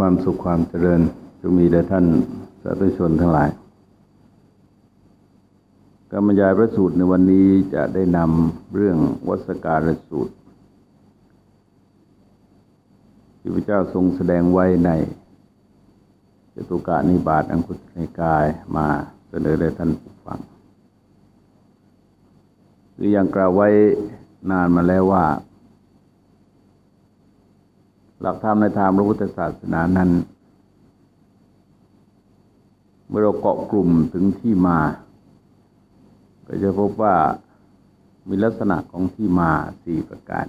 ความสุขความเจริญจงมีแด่ท่านสาธุชนทั้งหลาย กรรรยายพระสูตรในวันนี้จะได้นำเรื่องวัสการสูตร ที่พระเจ้าทรงแสดงไว้ในจตุกานิบาตอังคุตในกายมาเสนอแด่ท่านผู้ฟังหรือยังกล่าวไว้นานมาแล้วว่า หลักธรรมในทางพระพุทธศาสนานั้น เมื่อเราเกาะกลุ่มถึงที่มา ก็จะพบว่ามีลักษณะของที่มาสี่ประการ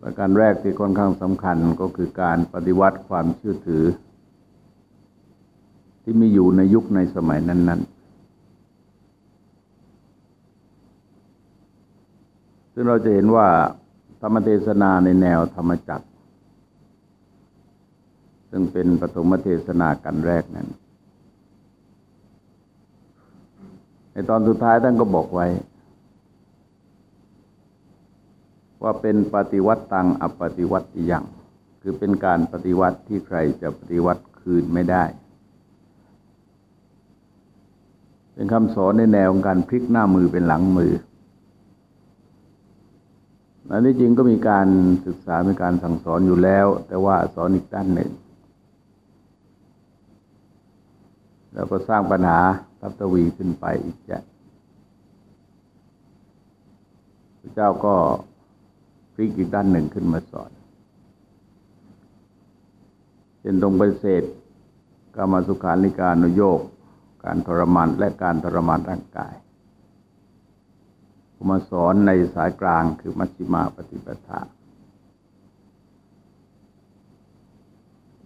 ประการแรกที่ค่อนข้างสำคัญก็คือการปฏิวัติความเชื่อถือ ที่มีอยู่ในยุคในสมัยนั้น ๆซึ่งเราจะเห็นว่า รรมเทศนาในแนวธรรมจักร ซึ่งเป็นปฐมเทศนากันแรกนั้น ในตอนสุดท้ายท่านก็บอกไว้ ว่าเป็นปฏิวัติตังอปฏิวัติยังคือเป็นการปฏิวัติที่ใครจะปฏิวัติคืนไม่ได้ เป็นคำสอนในแนวของการพลิกหน้ามือเป็นหลังมือ อันนี้จริงก็มีการศึกษา มีการสั่งสอนอยู่แล้ว แต่ว่าสอนอีกด้านหนึ่ง แล้วก็สร้างปัญหาทับตวีขึ้นไปอีกจะพระเจ้าก็พลิกอีกด้านหนึ่งขึ้นมาสอนเป็นตรงปฏิเสธกามาสุขานิการนุโยก การทรมานและการทรมานร่างกาย มาสอนในสายกลางคือมัชฌิมาปฏิปทา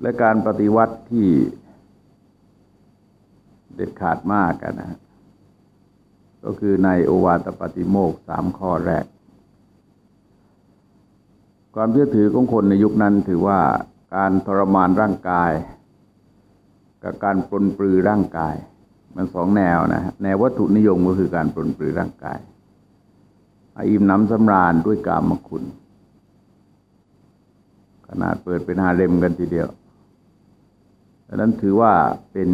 และการปฏิวัติที่เด็ดขาดมากกันนะ ก็คือในโอวาตปฏิโมกสามข้อแรก ความเชื่อถือของคนในยุคนั้นถือว่าการทรมานร่างกาย กับการปลนปลือร่างกาย มันสองแนวนะแนววัตถุนิยมก็คือการปลนปลือร่างกาย อิ่มน้ำสำราญด้วยกามคุณ ขนาดเปิดเป็นฮาเร็มกันทีเดียวดังนั้นถือว่าเป็น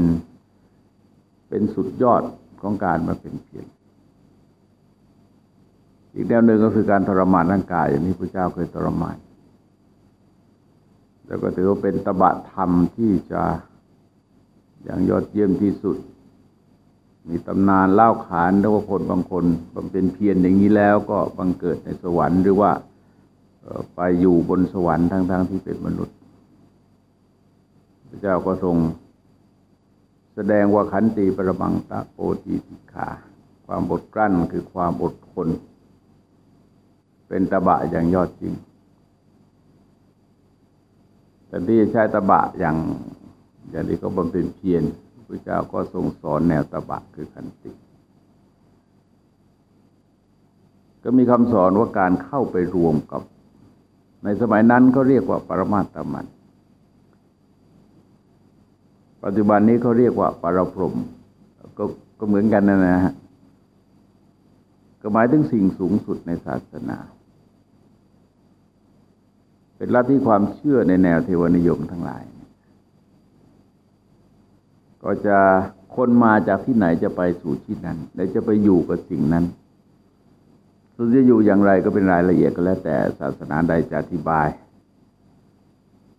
เป็นสุดยอดของการมาเป็นเพียรอีกแนวหนึ่งก็คือการทรมานร่างกาย อย่างนี้พระเจ้าเคยทรมาน แล้วก็ถือว่าเป็นตบะธรรมที่จะอย่างยอดเยี่ยมที่สุด มีตำนานเล่าขานแล้วว่าคนบางคนบำเพ็ญเพียรอย่างนี้แล้วก็บังเกิดในสวรรค์หรือว่าไปอยู่บนสวรรค์ทั้งๆทที่เป็นมนุษย์ พระเจ้าก็ทรงแสดงว่าขันติประบังตะโอตีสิกขาความอดกลั้นคือความอดทน เป็นตบะอย่างยอดจริง แต่ที่ใช้ตบะอย่างอย่างนี้ก็บำเพ็ญเพียร พระเจ้าก็ทรงสอนแนวตบะคือขันติ ก็มีคำสอนว่าการเข้าไปรวมกับ ในสมัยนั้นเขาเรียกว่าปรมาตมัน ปัจจุบันนี้เขาเรียกว่าปรพรมก็ก็เหมือนกันนะฮะก็หมายถึงสิ่งสูงสุดในศาสนา เป็นลัทธิความเชื่อในแนวเทวนิยมทั้งหลาย ก็จะคนมาจากที่ไหนจะไปสู่ที่นั้น และจะไปอยู่กับสิ่งนั้นส่วนจะอยู่อย่างไรก็เป็นรายละเอียดก็แล้ว แต่ศาสนาใดจะอธิบาย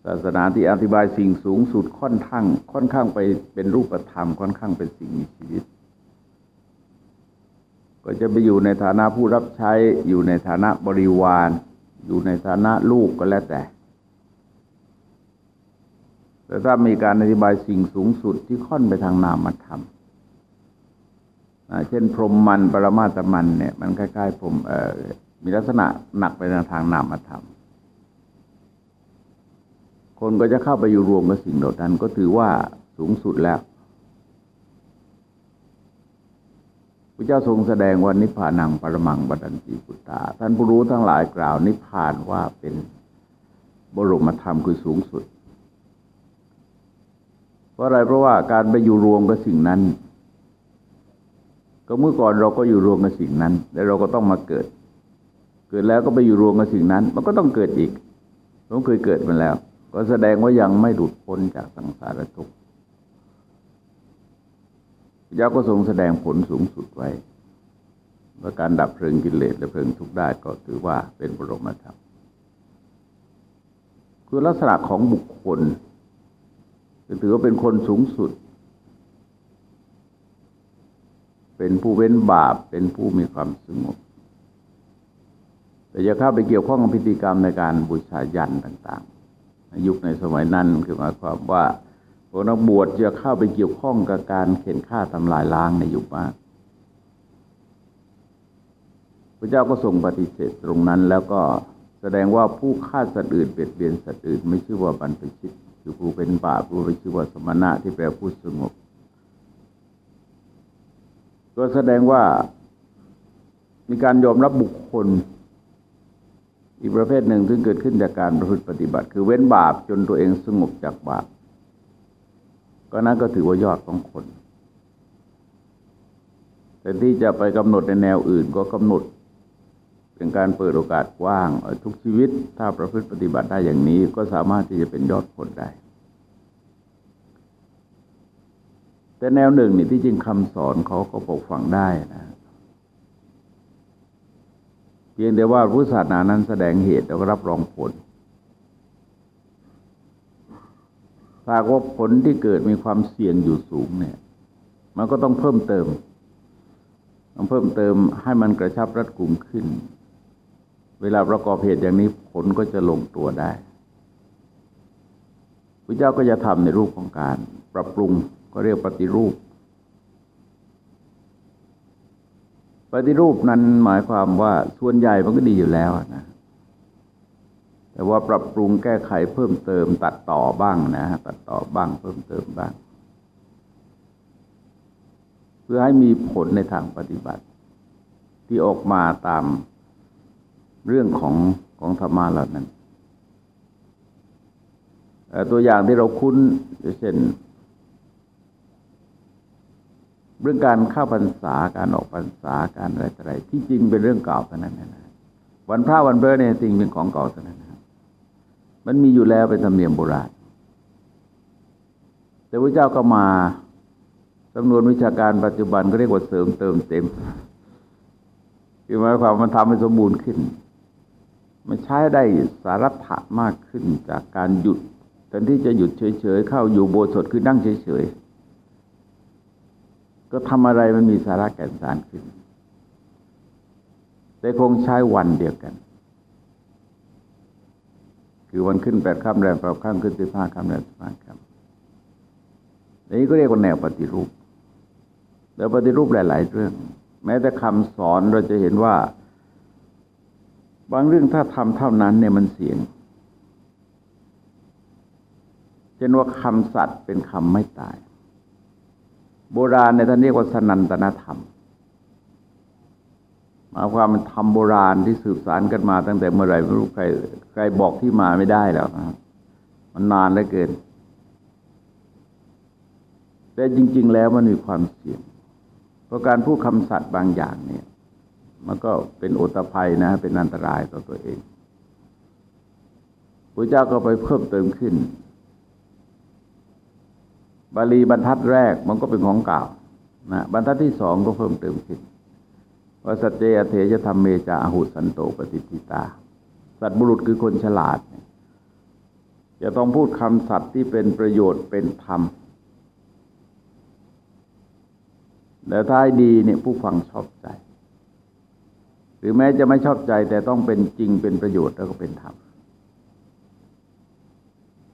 ศาสนาที่อธิบายสิ่งสูงสุดค่อนข้าง ค่อนข้างไปเป็นรูปธรรมค่อนข้างเป็นสิ่งมีชีวิต ก็จะไปอยู่ในฐานะผู้รับใช้อยู่ในฐานะบริวาร อยู่ในฐานะลูกก็แล้วแต่ แต่ถ้ามีการอธิบายสิ่งสูงสุดที่ค่อนไปทางนามธรรมเช่น พรหมมันปรมาตมันเนี่ย มันคล้ๆพรมมีลักษณะหนักไปในทางนามธรรม คนก็จะเข้าไปอยู่รวมกับสิ่งเหล่านั้น ก็ถือว่าสูงสุดแล้วพระเจ้าทรงแสดงว่านิพพานังปรมังบัดันติปุตตา ท่านผู้รู้ทั้งหลายกล่าว นิพพานว่าเป็นบรมธรรมคือสูงสุด เพราะอะไรเพราะว่าการไปอยู่รวมกับสิ่งนั้น ก็เมื่อก่อนเราก็อยู่รวมกับสิ่งนั้น แล้วเราก็ต้องมาเกิด เกิดแล้วก็ไปอยู่รวมกับสิ่งนั้น มันก็ต้องเกิดอีกผมเคยเกิดมาแล้ว ก็แสดงว่ายังไม่หลุดพ้นจากสังสารทุกข์พระเจ้าก็ทรงแสดงผลสูงสุดไว้ว่าการดับเพลิงกิเลสและเพลิงทุกข์ได้ก็ถือว่าเป็นบรมธรรมคือลักษณะของบุคคล ถือว่าเป็นคนสูงสุด เป็นผู้เว้นบาป เป็นผู้มีความสงบ แต่จะเข้าไปเกี่ยวข้องกับพิธีกรรมในการบูชายันต่างๆในยุคในสมัยนั้นคือหมายความว่าพวกนักบวชจะเข้าไปเกี่ยวข้องกับการเข็นฆ่าทำลายล้างในยุคมากพระเจ้าก็ทรงปฏิเสธตรงนั้น แล้วก็แสดงว่าผู้ฆ่าสัตว์อื่นเบียดเบียนสัตว์อื่น ไม่ชื่อว่าบรรพชิต คือผู้เป็นบาปผู้ไปชื่อว่าสมณะที่แปลผู้สงบ ก็แสดงว่ามีการยอมรับบุคคล อีกประเภทหนึ่งซึ่งเกิดขึ้นจากการประพฤติปฏิบัติ คือเว้นบาปจนตัวเองสงบจากบาป ก็นั้นก็ถือว่ายอดของคน แต่ที่จะไปกำหนดในแนวอื่นก็กำหนด เป็นการเปิดโอกาสกว้างทุกชีวิตถ้าประพฤติปฏิบัติได้อย่างนี้ก็สามารถที่จะเป็นยอดคนได้ แต่แนวหนึ่งนี่ที่จริงคำสอนเขาก็ปกฝังได้นะเพียงแต่ว่าพุทธศาสนานั้นแสดงเหตุแล้วก็รับรองผลถ้าว่าผลที่เกิดมีความเสี่ยงอยู่สูงเนี่ย มันก็ต้องเพิ่มเติม ต้องเพิ่มเติมให้มันกระชับรัดกลุ่มขึ้น เวลาประกอบเหตุอย่างนี้ผลก็จะลงตัวได้พระเจ้าก็จะทำในรูปของการ ปรับปรุงก็เรียกปฏิรูป ปฏิรูปนั้นหมายความว่าส่วนใหญ่มันก็ดีอยู่แล้วนะแต่ว่าปรับปรุงแก้ไขเพิ่มเติม ตัดต่อบ้างนะตัดต่อบ้างเพิ่มเติมบ้าง เพื่อให้มีผลในทางปฏิบัติ ที่ออกมาตาม เรื่องของของธรรมะเหล่านั้นตัวอย่างที่เราคุ้นเช่นเรื่องการเข้าพรรษาการออกพรรษาการอะไรอะไรที่จริงเป็นเรื่องเก่าเท่านั้นนะวันพระวันเบอร์เนี่ยจริงเป็นของเก่าเท่านั้นนะมันมีอยู่แล้วเป็นธรรมเนียมโบราณแต่พระเจ้าก็มาจำนวนวิชาการปัจจุบันก็เรียกว่าเสริมเติมเต็มคือหมายความมันทำให้สมบูรณ์ขึ้น มันใช้ได้สารัถะมากขึ้นจากการหยุดแทนที่จะหยุดเฉยๆเข้าอยู่โบสถ์คือนั่งเฉยๆก็ทำอะไรมันมีสาระแก่นสารขึ้น แต่คงใช้วันเดียวกัน คือวันขึ้นแปดค่ำแรมแปดค่ำขึ้นสิบห้าค่ำแรมสิบห้าค่ำนี้ก็เรียกว่าแนวปฏิรูป แล้วปฏิรูปหลาย ๆ เรื่อง แม้แต่คำสอนเราจะเห็นว่า บางเรื่องถ้าทำเท่านั้นเนี่ยมันเสียงเช่นว่าคำสัตว์เป็นคำไม่ตาย โบราณในท่านเรียกว่าสนันตนธรรมหมายความมันทำโบราณที่สืบสารกันมาตั้งแต่เมื่อไหร่ไม่รู้ใครใครบอกที่มาไม่ได้แล้วนะมันนานเหลือเกิน แต่จริง ๆ แล้วมันมีความเสี่ยงเพราะการพูดคำสัตว์บางอย่างเนี่ย มันก็เป็นโอตภัยนะเป็นอันตรายต่อตัวเองพระเจ้าก็ไปเพิ่มเติมขึ้น บาลีบรรทัดแรกมันก็เป็นของเก่านะบรรทัดที่สองก็เพิ่มเติมขึ้นว่าสัจเจเถจะทำเมจาอหุสันโตปฏิทิตา สัตบุรุษคือคนฉลาดจะต้องพูดคำสัตว์ที่เป็นประโยชน์เป็นธรรมแต่ท้ายดีเนี่ยผู้ฟังชอบใจ หรือแม้จะไม่ชอบใจแต่ต้องเป็นจริงเป็นประโยชน์แล้วก็เป็นธรรม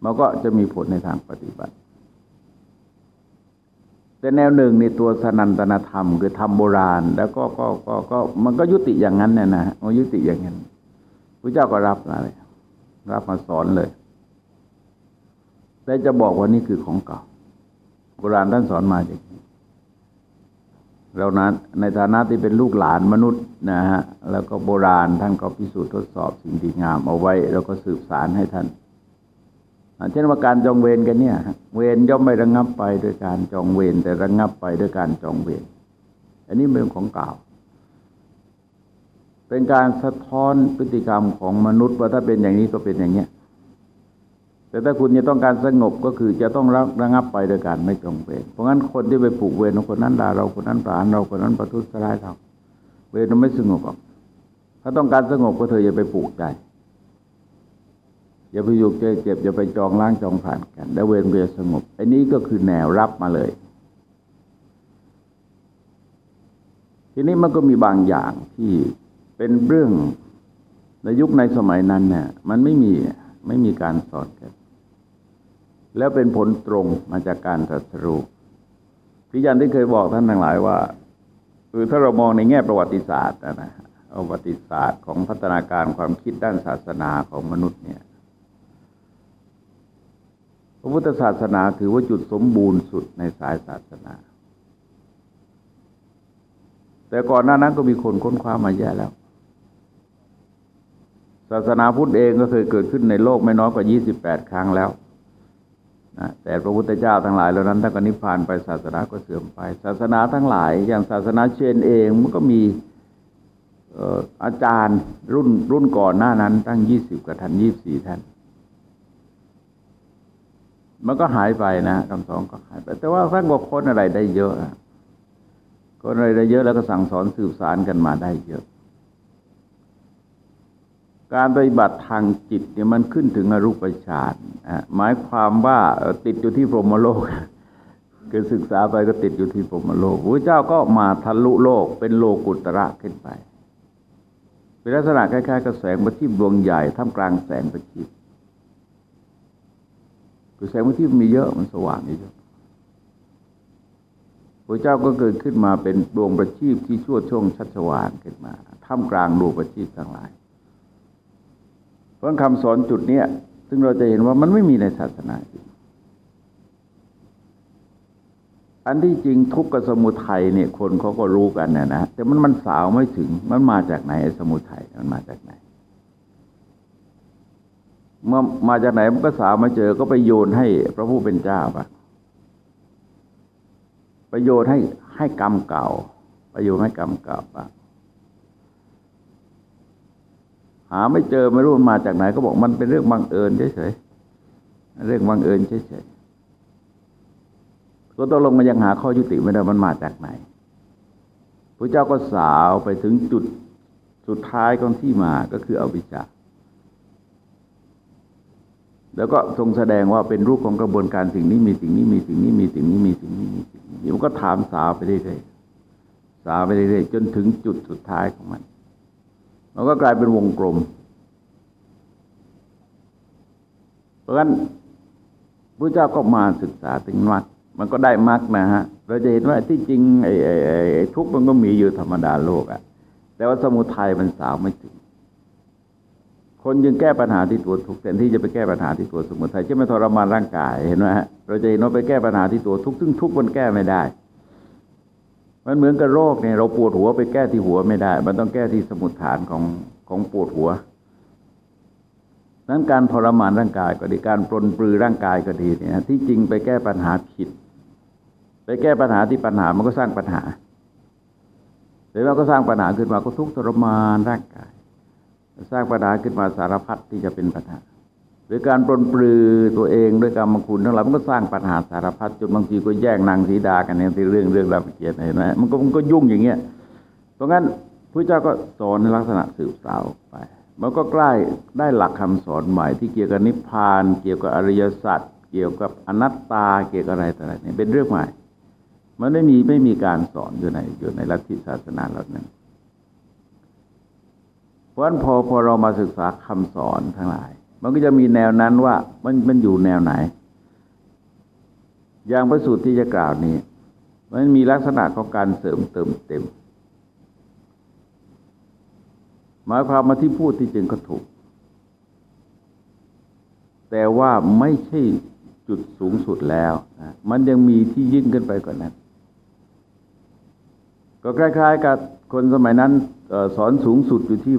มันก็จะมีผลในทางปฏิบัติ แต่แนวหนึ่งในตัวสนันตนธรรม คือธรรมโบราณ แล้วก็ก็ก็ก็มันก็ยุติอย่างนั้นเนี่ยนะมันยุติอย่างนั้นพระเจ้าก็รับมาเลยรับมาสอนเลย แต่จะบอกว่านี่คือของเก่า โบราณท่านสอนมาอย่างนี้ เรานั้นในฐานะที่เป็นลูกหลานมนุษย์นะฮะแล้วก็โบราณท่านก็พิสูจน์ทดสอบสิ่งดีงามเอาไว้ แล้วก็สืบสารให้ท่านเช่นว่าการจองเวรกันเนี่ย เวรย่อมไม่ระงับไปด้วยการจองเวรแต่ระงับไปด้วยการจองเวรอันนี้เป็นของกล่าว เป็นการสะท้อนพฤติกรรมของมนุษย์ว่าถ้าเป็นอย่างนี้ก็เป็นอย่างเนี้ย แต่ถ้าคุณจะต้องการสงบก็คือจะต้องระงับไปโดยการไม่จงเวรเพราะงั้นคนที่ไปผูกเวรคนนั้นด่าเราคนนั้นปราณเราคนนั้นประทุษร้ายเราเวรมันไม่สงบหรอกถ้าต้องการสงบก็เธออย่าไปผูกใจอย่าไปยุกใจเจ็บอย่าไปจองล้างจองผ่านกัน แล้วเวรก็จะสงบอันนี้ก็คือแนวรับมาเลย ทีนี้มันก็มีบางอย่างที่เป็นเรื่องในยุคในสมัยนั้นเนี่ยมันไม่มีไม่มีการสอนกัน แล้วเป็นผลตรงมาจากการตรัสรู้พิจารณ์ที่เคยบอกท่านทั้งหลายว่าคือถ้าเรามองในแง่ประวัติศาสตร์นะประวัติศาสตร์ของพัฒนาการความคิดด้านศาสนาของมนุษย์เนี่ยพระพุทธศาสนาถือว่าจุดสมบูรณ์สุดในสายศาสนา แต่ก่อนหน้านั้นก็มีคนค้นคว้ามาแย่แล้ว ศาสนาพุทธเองก็เคยเกิดขึ้นในโลกไม่น้อยกว่า 28 ครั้งแล้ว นะแต่พระพุทธเจ้าทั้งหลายเหล่านั้นท่านก็นิพพานไปศาสนาก็เสื่อมไป ศาสนาทั้งหลาย อย่างศาสนาเชนเองมันก็มีอาจารย์รุ่นรุ่นก่อนหน้านั้น ตั้งยี่สิบกับท่านยี่สี่ท่าน มันก็หายไปนะคำสอนก็หายไป แต่ว่าท่านบอกคนอะไรได้เยอะคนอะไรได้เยอะแล้วก็สั่งสอนสืบสารกันมาได้เยอะ การปฏิบัติทางจิตเนี่ยมันขึ้นถึงอรูปฌานหมายความว่าติดอยู่ที่พรหมโลกคือศึกษาไปก็ติดอยู่ที่พรหมโลกพระเจ้าก็มาทะลุโลกเป็นโลกุตระขึ้นไปเป็นลักษณะคล้ายๆกับแสงประทีปดวงใหญ่ท่ามกลางแสงประทีปคือแสงประทีปมีเยอะมันสว่างเยอะพระเจ้าก็เกิดขึ้นมาเป็นดวงประทีปที่ชั่วช่วงชัดสว่างขึ้นมาท่ามกลางดวงประทีปทั้งหลาย ราะคำสอนจุดเนี้ยซึ่งเราจะเห็นว่ามันไม่มีในศาสนาจริงอันที่จริงทุกข์กับสมุทัยเนี่ยคนเขาก็รู้กันนะนะแต่มันมันสาวไม่ถึงมันมาจากไหนสมุทัยมันมาจากไหน เมื่อมาจากไหนมันก็สาวมาเจอก็ไปโยนให้พระผู้เป็นเจ้าปะประโยชน์ให้ให้กรรมเก่า ประโยชน์ให้กรรมเก่าปะหาไม่เจอไม่รู้มันมาจากไหน ก็บอกมันเป็นเรื่องบังเอิญเฉยๆเรื่องบังเอิญเฉยๆก็ตกลงมันยังหาข้อยุติไม่ได้มันมาจากไหนพระเจ้าก็สาวไปถึงจุดสุดท้ายของที่มาก็คืออวิชชาแล้วก็ทรงแสดงว่าเป็นรูปของกระบวนการสิ่งนี้มีสิ่งนี้มีสิ่งนี้มีสิ่งนี้มีสิ่งนี้มีสิ่งนี้มันก็ถามสาวไปเรื่อยๆสาวไปเรื่อยๆจนถึงจุดสุดท้ายของมัน มันก็กลายเป็นวงกลม เพราะฉะนั้นพระเจ้าก็มาศึกษาถึงมรรคมันก็ได้มรรคนะฮะ เราจะเห็นว่าที่จริงไอ้ไอ้ทุกข์มันก็มีอยู่ธรรมดาโลกอะแต่ว่าสมุทัยมันสาวไม่ถึง คนยังแก้ปัญหาที่ตัวทุกข์แทนที่จะไปแก้ปัญหาที่ตัวสมุทัยจะไม่ทรมานร่างกายเห็นไหมฮะเราจะเห็นว่าไปแก้ปัญหาที่ตัวทุกข์ซึ่งทุกข์มันแก้ไม่ได้ มันเหมือนกับโรคเนี่ยเราปวดหัวไปแก้ที่หัวไม่ได้ มันต้องแก้ที่สมุทฐานของของปวดหัว นั้นการทรมานร่างกายก็ดีการปลนปลือร่างกายก็ดีเนี่ยที่จริงไปแก้ปัญหาผิด ไปแก้ปัญหาที่ปัญหามันก็สร้างปัญหาหรือว่าก็สร้างปัญหาขึ้นมาก็ทุกข์ทรมานร่างกาย สร้างปัญหาขึ้นมาสารพัดที่จะเป็นปัญหา หรือการปลนปลือตัวเองด้วยกรรมคุณทั้งหลายมันก็สร้างปัญหาสารพัดจนบางทีก็แย่งนางสีดากันในที่เรื่องเรื่องราวเกียรติเห็นไหมมันก็มันก็ยุ่งอย่างเงี้ยเพราะงั้นพระเจ้าก็สอนในลักษณะสืบสาวไป มันก็ใกล้ได้หลักคำสอนใหม่ ที่เกี่ยวกับนิพพาน เกี่ยวกับอริยสัจเกี่ยวกับอนัตตาเกี่ยวกับอะไรต่ออะไรเนี่ยเป็นเรื่องใหม่ มันไม่มีไม่มีการสอนอยู่ในอยู่ในลัทธิศาสนาเหล่านั้นเพราะฉะนั้นพอพอเรามาศึกษาคำสอนทั้งหลาย มันก็จะมีแนวนั้นว่ามันมันอยู่แนวไหน อย่างพระสูตรที่จะกล่าวนี้ มันมีลักษณะของการเสริมเติมเต็ม หมายความมาที่พูดที่จริงก็ถูก แต่ว่าไม่ใช่จุดสูงสุดแล้วมันยังมีที่ยิ่งขึ้นไปกว่านั้น ก็คล้าย ๆ กับคนสมัยนั้นสอนสูงสุดอยู่ที่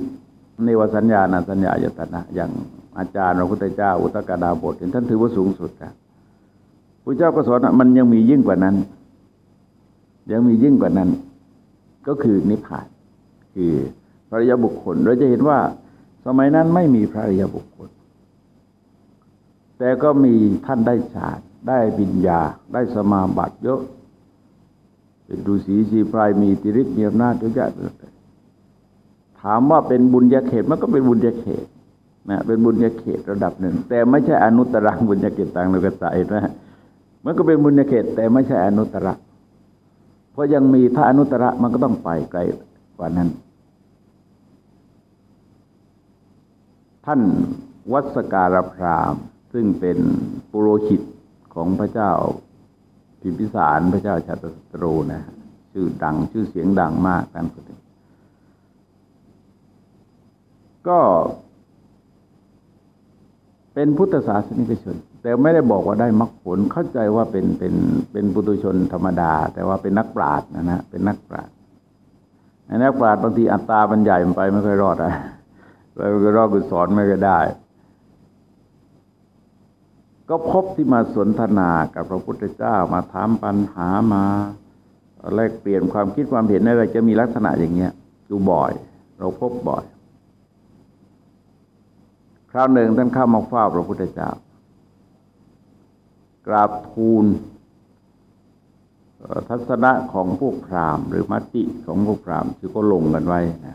ในวสัญญาณสัญญายตนะอย่าง อาจารย์พระพุทธเจ้า อุตกาดาบทท่านถือว่าสูงสุดนะพระเจ้าก็สอนมันยังมียิ่งกว่านั้น ยังมียิ่งกว่านั้น ก็คือนิพพาน คือพระยาบุคคล เราจะเห็นว่า สมัยนั้นไม่มีพระยาบุคคล แต่ก็มีท่านได้ฌานได้บิญญา ได้สมาบัติเยอะ เป็นดูสีสีพรายมีติริศมีอำนาจเยอะแยะเลยถามว่าเป็นบุญญาเขตมันก็เป็นบุญญาเขต นะเป็นบุญญาเขตระดับหนึ่ง แต่ไม่ใช่อนุตรังบุญญาเขตต่างโลกใจนะมันก็เป็นบุญญาเขตแต่ไม่ใช่อนุตระ เพราะยังมีถ้าอนุตระมันก็ต้องไปไกลกว่านั้น ท่านวัสการพรามซึ่งเป็นปุโรหิตของพระเจ้าพิมพิสารพระเจ้าชาตสตรูนะชื่อดังชื่อเสียงดังมากท่านคนนี้ก็ เป็นพุทธศาสนิกชน แต่ไม่ได้บอกว่าได้มรรคผลเข้าใจว่าเป็นเป็นเป็นปุถุชนธรรมดา แต่ว่าเป็นนักปราชญ์นะนะเป็นนักปราชญ์นักปราชญ์บางทีอัตตาบรรยายมันไปไม่ค่อยรอดอะไปไม่ค่อยรอดคือสอนไม่ค่อยได้ ก็พบที่มาสนทนากับพระพุทธเจ้ามาถามปัญหามาแลกเปลี่ยนความคิดความเห็นอะไรจะมีลักษณะอย่างเงี้ยดูบ่อย เราพบบ่อย คราวหนึ่งท่านเข้ามาเฝ้าพระพุทธเจ้ากราบทูลทัศนะของพวกพราหมณ์ หรือมติของพวกพราหมณ์คือก็ลงกันไว้นะ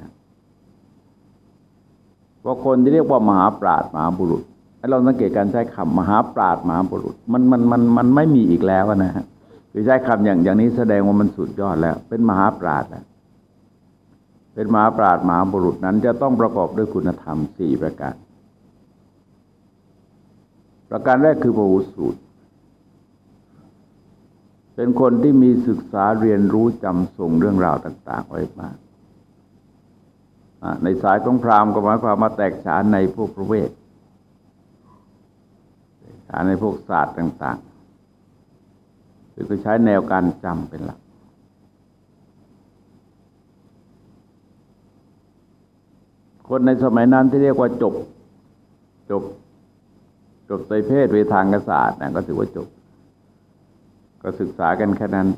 ว่าคนที่เรียกว่ามหาปราดมหาบุรุษเราสังเกตการใช้คำมหาปราดมหาบุรุษ มันมันมันมันไม่มีอีกแล้วนะฮะคือใช้คำอย่างอย่างนี้แสดงว่ามันสุดยอดแล้ว เป็นมหาปราดแล้วเป็นมหาปราดมหาบุรุษนั้นจะต้องประกอบด้วยคุณธรรมสี่ประการ ประการแรกคือพหูสูตร เป็นคนที่มีศึกษาเรียนรู้จำส่งเรื่องราวต่าง ๆ ไว้มาก ในสายของพราหมณ์ก็หมายความมาแตกฉานในพวกประเวทฉานในพวกศาสตร์ต่างๆคือใช้แนวการจำเป็นหลักคนในสมัยนั้นที่เรียกว่าจบ จบ จบไตรเพศเวทางศาสตร์นะก็ถือว่าจบ ก็ศึกษากันแค่นั้น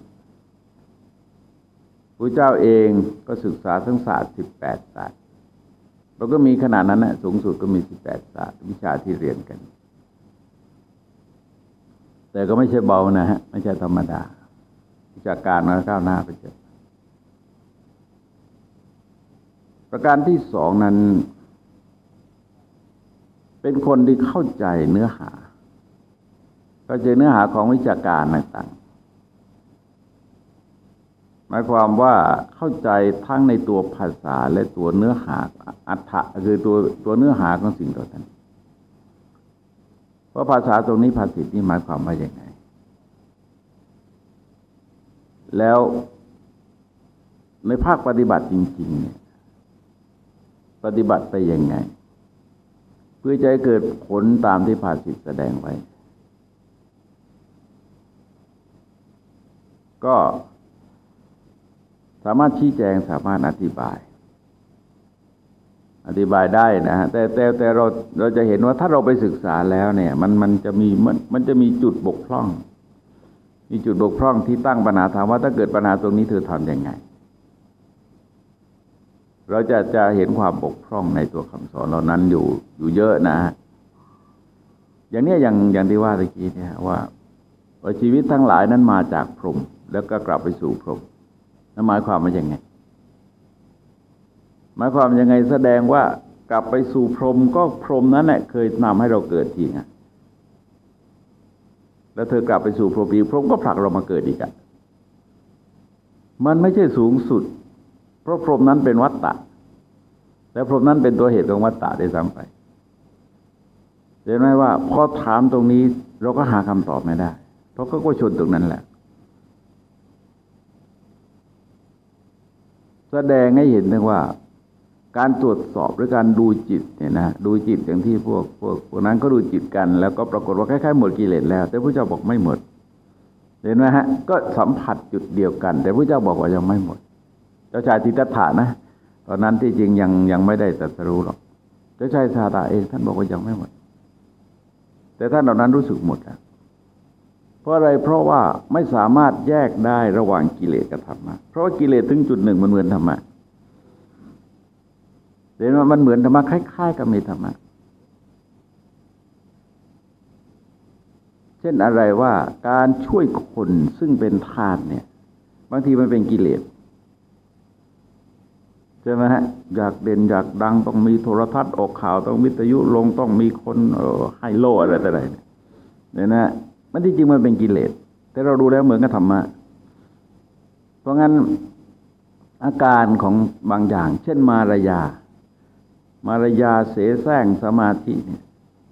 พระเจ้าเองก็ศึกษาทั้งศาสตร์สิบแปดศาสตร์เราก็มีขนาดนั้นนะสูงสุดก็มีสิบแปดศาสตร์ วิชาที่เรียนกัน แต่ก็ไม่ใช่เบานะฮะไม่ใช่ธรรมดา วิชาการมันก้าวหน้าไปเจอประการที่สองนั้น เป็นคนที่เข้าใจเนื้อหา เข้าใจเนื้อหาของวิชาการต่างๆหมายความว่าเข้าใจทั้งในตัวภาษาและตัวเนื้อหาอัฏฐะคือตัวตัวเนื้อหาของสิ่งต่างๆเพราะภาษาตรงนี้ภาษิตนี่หมายความว่าอย่างไง แล้วในภาคปฏิบัติจริง ๆ เนี่ย ปฏิบัติไปยังไง เพื่อจะให้เกิดผลตามที่ภาษิตแสดงไว้ ก็สามารถชี้แจงสามารถอธิบาย อธิบายได้นะฮะแต่แต่แต่เราเราจะเห็นว่าถ้าเราไปศึกษาแล้วเนี่ย มันมันจะมีมันมันจะมีจุดบกพร่อง มีจุดบกพร่องที่ตั้งปัญหาถามว่าถ้าเกิดปัญหาตรงนี้เธอทำยังไง เราจะจะเห็นความบกพร่องในตัวคำสอนเหล่านั้นอยู่อยู่เยอะนะอย่างเนี้ยอย่างอย่างที่ว่าตะกี้เนี่ยว่าว่าชีวิตทั้งหลายนั้นมาจากพรหมแล้วก็กลับไปสู่พรหมนั่นหมายความว่าอย่างไง หมายความยังไงแสดงว่ากลับไปสู่พรหมก็พรหมนั้นแหละเคยนำให้เราเกิดทีไงแล้วเธอกลับไปสู่พรหมอีกพรหมก็ผลักเรามาเกิดอีกอะมันไม่ใช่สูงสุด เพราะพรหมนั้นเป็นวัตตะ และพรหมนั้นเป็นตัวเหตุของวัตตะได้ซ้ำไปเห็นไหมว่าพอถามตรงนี้เราก็หาคำตอบไม่ได้ เพราะเขาก็ชนตรงนั้นแหละ แสดงให้เห็นถึงว่า การตรวจสอบหรือการดูจิตเนี่ยนะดูจิตอย่างที่พวกพวกพวกนั้นก็ดูจิตกัน แล้วก็ปรากฏว่าคล้ายๆหมดกิเลสแล้ว แต่พระเจ้าบอกไม่หมด เห็นไหมฮะ ก็สัมผัสจุดเดียวกัน แต่พระเจ้าบอกว่ายังไม่หมด เจ้าชายทิฏฐานะ ตอนนั้นที่จริงยังยังไม่ได้ตรัสรู้หรอก เจ้าชายชาตาเองท่านบอกว่ายังไม่หมด แต่ท่านเหล่านั้นรู้สึกหมดแล้วเพราะอะไรเพราะว่าไม่สามารถแยกได้ระหว่างกิเลสกับธรรมะ เพราะว่ากิเลสถึงจุดหนึ่งมันเหมือนธรรมะเห็นว่ามันเหมือนธรรมะคล้าย ๆ กับมีธรรมะ เช่นอะไรว่าการช่วยคนซึ่งเป็นทาสเนี่ย บางทีมันเป็นกิเลส ใช่ไหมฮะอยากเด่นอยากดังต้องมีโทรทัศน์ออกข่าวต้องวิทยุลงต้องมีคนออให้โล่อะไรต่ออะไรเนี่ยนะมันที่จริงมันเป็นกิเลส แต่เราดูแล้วเหมือนกับธรรมะ เพราะงั้นอาการของบางอย่าง เช่นมารยา มารยาเสแสร้งสมาธิเนี่ย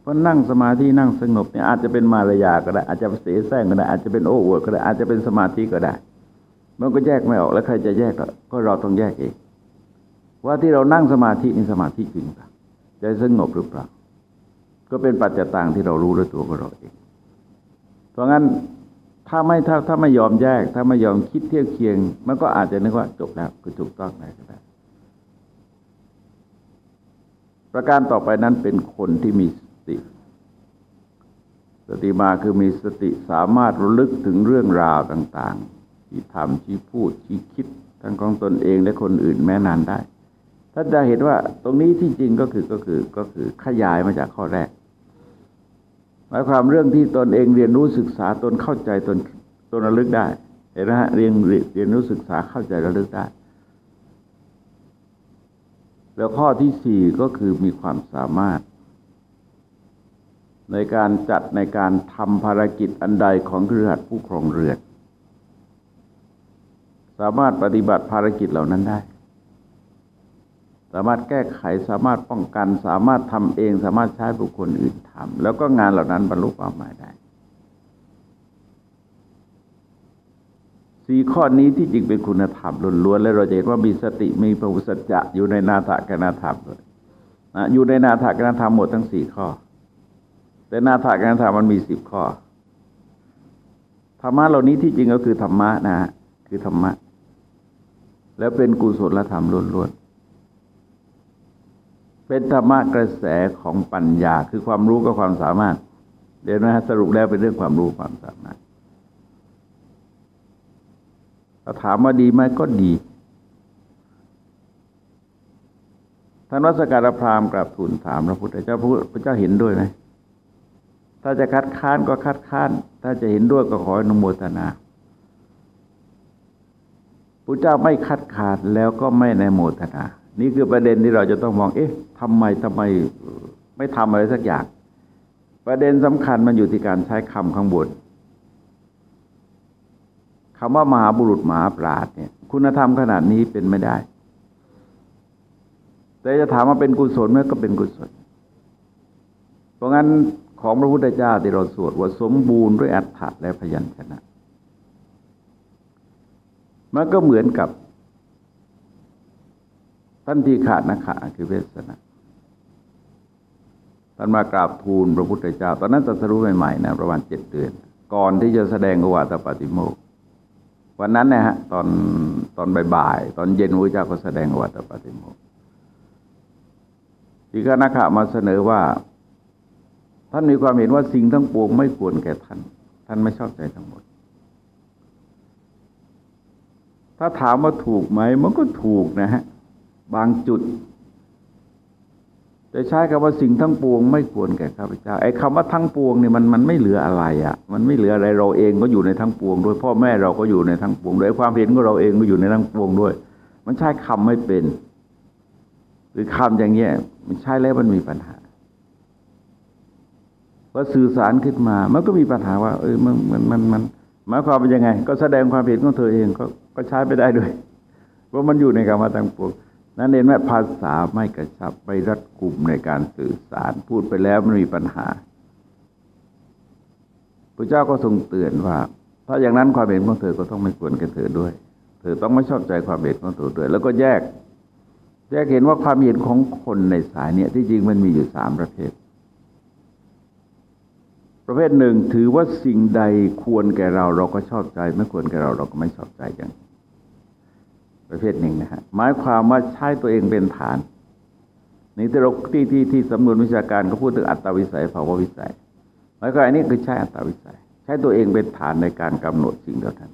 เพราะนั่งสมาธินั่งสงบเนี่ยอาจจะเป็นมารยาก็ได้ อาจจะเสแสร้งก็ได้อาจจะเป็นโอ้อวดก็ได้อาจจะเป็นสมาธิก็ได้ มันก็แยกไม่ออกแล้วใครจะแยกก็เราต้องแยกเอง ว่าที่เรานั่งสมาธินี่สมาธิจริงปล่าใจสงบหรือเปล่า ก็เป็นปัจจตังที่เรารู้ด้วยตัวของเราเอง เพราะงั้นถ้าไม่ถ้าถ้าไม่ยอมแยก ถ้าไม่ยอมคิดเทียบเคียง มันก็อาจจะนึกว่าจบแล้วคือถูกต้องไหนก็ได้ประการต่อไปนั้นเป็นคนที่มีสติ สติมาคือมีสติสามารถระลึกถึงเรื่องราวต่าง ๆ ที่ทำที่พูดที่คิด ทั้งของตนเองและคนอื่นแม้นานได้ ท่านจะเห็นว่าตรงนี้ที่จริงก็คือก็คือก็คือขยายมาจากข้อแรก หมายความเรื่องที่ตนเองเรียนรู้ศึกษาตนเข้าใจตนตนระลึกได้ เห็นไหมฮะเรียนเรียนรู้ศึกษาเข้าใจระลึกได้ แล้วข้อที่สี่ก็คือมีความสามารถ ในการจัดในการทำภารกิจอันใดของเครือขัดผู้ครองเรือนสามารถปฏิบัติภารกิจเหล่านั้นได้ สามารถแก้ไขสามารถป้องกัน สามารถทำเอง สามารถใช้บุคคลอื่นทำแล้วก็งานเหล่านั้นบรรลุเป้าหมายได้สี่ข้อนี้ที่จริงเป็นคุณธรรมล้วนๆและเราจะเห็นว่ามีสติมีพระุสัจจะอยู่ในนาถกนาธรรมเลยนะอยู่ในนาถกนาธรรมหมดทั้งสี่ข้อ แต่นาถกนาธรรมมันมีสิบข้อธรรมะเหล่านี้ที่จริงก็คือธรรมะนะคือธรรมะ แล้วเป็นกุศลธรรมล้วน เป็นธรรมะกระแสของปัญญาคือความรู้กับความสามารถเดี๋ยวนะสรุปแล้วเป็นเรื่องความรู้ความสามารถถ้าถามว่าดีไหมก็ดีท่านวัสการพราหมณ์กราบทูลถามพระพุทธเจ้าพระเจ้าเห็นด้วยไหมถ้าจะคัดค้านก็คัดค้าน ถ้าจะเห็นด้วยก็ขออนุโมทนาพระเจ้าไม่คัดค้านแล้วก็ไม่ในโมทนา นี่คือประเด็นที่เราจะต้องมอง เอ๊ะทำไมทำไมไม่ทำอะไรสักอย่าง ประเด็นสำคัญมันอยู่ที่การใช้คำข้างบนคำว่ามหาบุรุษมหาปราชญ์เนี่ยคุณธรรมขนาดนี้เป็นไม่ได้ แต่จะถามว่าเป็นกุศลไหมก็เป็นกุศล เพราะงั้นของพระพุทธเจ้าที่เราสวดว่าสมบูรณ์ด้วยอัฏฐะและพยัญชนะ มันก็เหมือนกับ ท่านที่ขาดนะขาคือเวสนะท่านมากราบทูลพระพุทธเจ้า ตอนนั้นตรัสรู้ใหม่ๆนะประมาณเจ็ดเดือน ก่อนที่จะแสดงอวาตปฏิโมกวันนั้นนะฮะตอนตอนบ่ายๆตอนเย็นพระเจ้าก็แสดงอวาตปฏิโมกทีฆนาคามาเสนอว่า ท่านมีความเห็นว่าสิ่งทั้งปวงไม่ควรแก่ท่าน ท่านไม่ชอบใจทั้งหมดถ้าถามว่าถูกไหมมันก็ถูกนะฮะ บางจุดจะใช้คำว่าสิ่งทั้งปวง ไม่ควรแก่ข้าพเจ้าไอ้คำว่าทั้งปวงเนี่ยมันมันไม่เหลืออะไรอะ่ะ มันไม่เหลืออะไรเราเองก็อยู่ในทั้งปวงด้วยพ่อแม่เราก็อยู่ในทั้งปวงด้วยความเห็นของเราเองก็อยู่ในทั้งปวงด้วย มันใช้คำไม่เป็น หรือคำอย่างเงี้ยมันใช้แล้วมันมีปัญหาพอสื่อสารขึ้นมา มันก็มีปัญหาว่า เออมันมันมันมันหมายความเป็นยังไง ก็แสดงความเห็นของเธอเองก็ก็ใช้ไปได้ด้วย เพราะมันอยู่ในคำว่าทั้งปวง นั่นเองว่าภาษาไม่กระชับไม่รัดกุมในการสื่อสาร พูดไปแล้วมันมีปัญหาพระเจ้าก็ทรงเตือนว่า ถ้าอย่างนั้นความเห็นของเธอก็ต้องไม่ควรกับเธอด้วย เธอต้องไม่ชอบใจความเห็นของเธอด้วย แล้วก็แยก แยกเห็นว่าความเห็นของคนในสายเนี่ยที่จริงมันมีอยู่สามประเภทประเภทหนึ่งถือว่าสิ่งใดควรแก่เราเราก็ชอบใจ ไม่ควรแก่เราเราก็ไม่ชอบใจอย่าง ประเภทหนึ่งนะฮะหมายความว่าใช้ตัวเองเป็นฐาน นี่ที่เราที่ที่ที่สำนวนวิชาการเขาพูดถึงอัตตวิสัยภาวะวิสัยหมายความอันนี้คือใช้อัตตวิสัย ใช้ตัวเองเป็นฐานในการกำหนดสิ่งเดียวกัน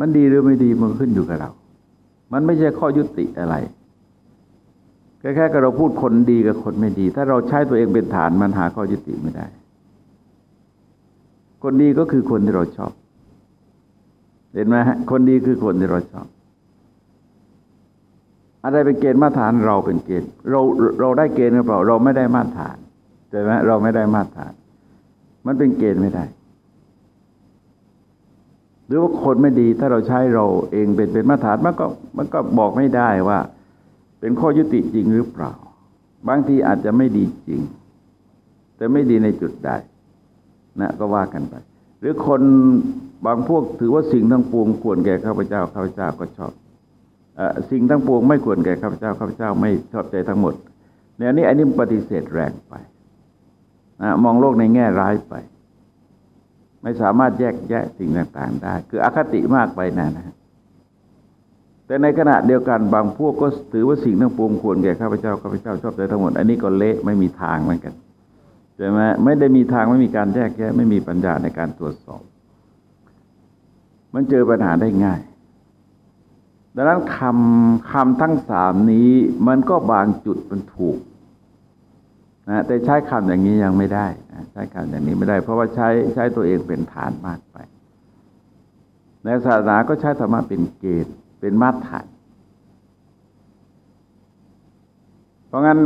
มันดีหรือไม่ดีมันขึ้นอยู่กับเรา มันไม่ใช่ข้อยุติอะไรแค่แค่เราพูดคนดีกับคนไม่ดี ถ้าเราใช้ตัวเองเป็นฐานมันหาข้อยุติไม่ได้ คนดีก็คือคนที่เราชอบ เห็นไหมฮะคนดีคือคนที่เราชอบ อะไรเป็นเกณฑ์มาตรฐานเราเป็นเกณฑ์ เราเราได้เกณฑ์หรือเปล่า เราไม่ได้มาตรฐานใช่ไหมเราไม่ได้มาตรฐาน มันเป็นเกณฑ์ไม่ได้ หรือว่าคนไม่ดีถ้าเราใช้เราเองเป็นเป็นมาตรฐานมันก็มันก็บอกไม่ได้ว่า เป็นข้อยุติจริงหรือเปล่า บางทีอาจจะไม่ดีจริง แต่ไม่ดีในจุดใดนะก็ว่ากันไป หรือคน บางพวกถือว่าสิ่งทั้งปวงควรแก่ข้าพเจ้าข้าพเจ้าก็ชอบอสิ่งทั้งปวงไม่ควรแก่ข้าพเจ้าข้าพเจ้าไม่ชอบใจทั้งหมดเนี่ยนี้อันนี้ปฏิเสธแรงไปนะมองโลกในแง่ร้ายไป ไม่สามารถแยกแยะสิ่งต่าง ๆ ได้ คืออคติมากไปนะนะแต่ในขณะเดียวกันบางพวกก็ถือว่าสิ่งทั้งปวงควรแก่ข้าพเจ้าข้าพเจ้าชอบใจทั้งหมด อันนี้ก็เละไม่มีทางเหมือนกันใช่ไหมไม่ได้มีทางไม่มีการแยกแยะ ไม่มีปัญญาในการตรวจสอบ มันเจอปัญหาได้ง่าย ดังนั้นคำคำทั้งสามนี้มันก็บางจุดมันถูกนะแต่ใช้คำอย่างนี้ยังไม่ได้นะใช้คำอย่างนี้ไม่ได้ เพราะว่าใช้ใช้ตัวเองเป็นฐานมากไป ในศาสนาก็ใช้ธรรมะเป็นเกณฑ์เป็นมาตรฐาน เพราะงั้น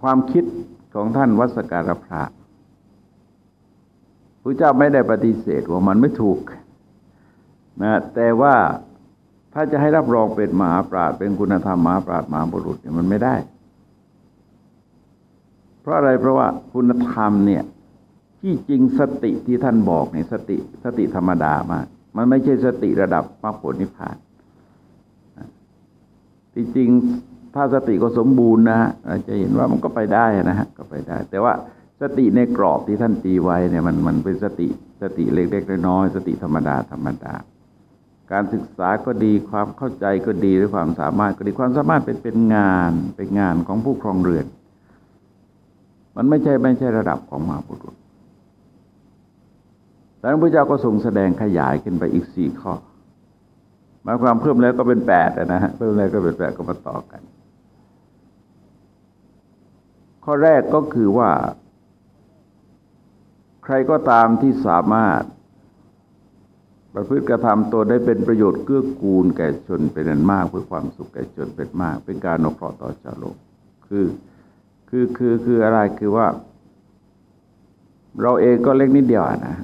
ความคิดของท่านวัสการพระ พระเจ้าไม่ได้ปฏิเสธว่ามันไม่ถูกนะแต่ว่าถ้าจะให้รับรองเป็นมหาปราชญ์เป็นคุณธรรมมหาปราชญ์มหาบุรุษเนี่ยมันไม่ได้ เพราะอะไรเพราะว่าคุณธรรมเนี่ยที่จริงสติที่ท่านบอกเนี่ยสติสติธรรมดามาก มันไม่ใช่สติระดับมรรคผลนิพพานที่จริงถ้าสติก็สมบูรณ์นะจะเห็นว่ามันก็ไปได้นะฮะก็ไปได้ แต่ว่า สติในกรอบที่ท่านตีไว้เนี่ยมันมันเป็นสติสติเล็กๆน้อยๆสติธรรมดาธรรมดา การศึกษาก็ดีความเข้าใจก็ดีหรือความสามารถก็ดีความสามารถเป็นเป็นงานเป็นงานของผู้ครองเรือน มันไม่ใช่ไม่ใช่ระดับของมหาบุรุษแต่พระเจ้าก็ทรงแสดงขยายขึ้นไปอีกสี่ข้อหมายความเพิ่มแล้วก็เป็นแปดนะฮะเพิ่มแล้วก็เป็นแปดก็มาต่อกัน ข้อแรกก็คือว่า รก็ตามที่สามารถ ประพฤติกระทำตัวได้เป็นประโยชน์เกื้อกูลแก่ชนเป็นอันมาก เพื่อความสุขแก่ชนเป็นมาก เป็นการนกเคราะห์ต่อชาวโลกคือคือคือคืออะไรคือว่า เราเองก็เล็กนิดเดียวนะ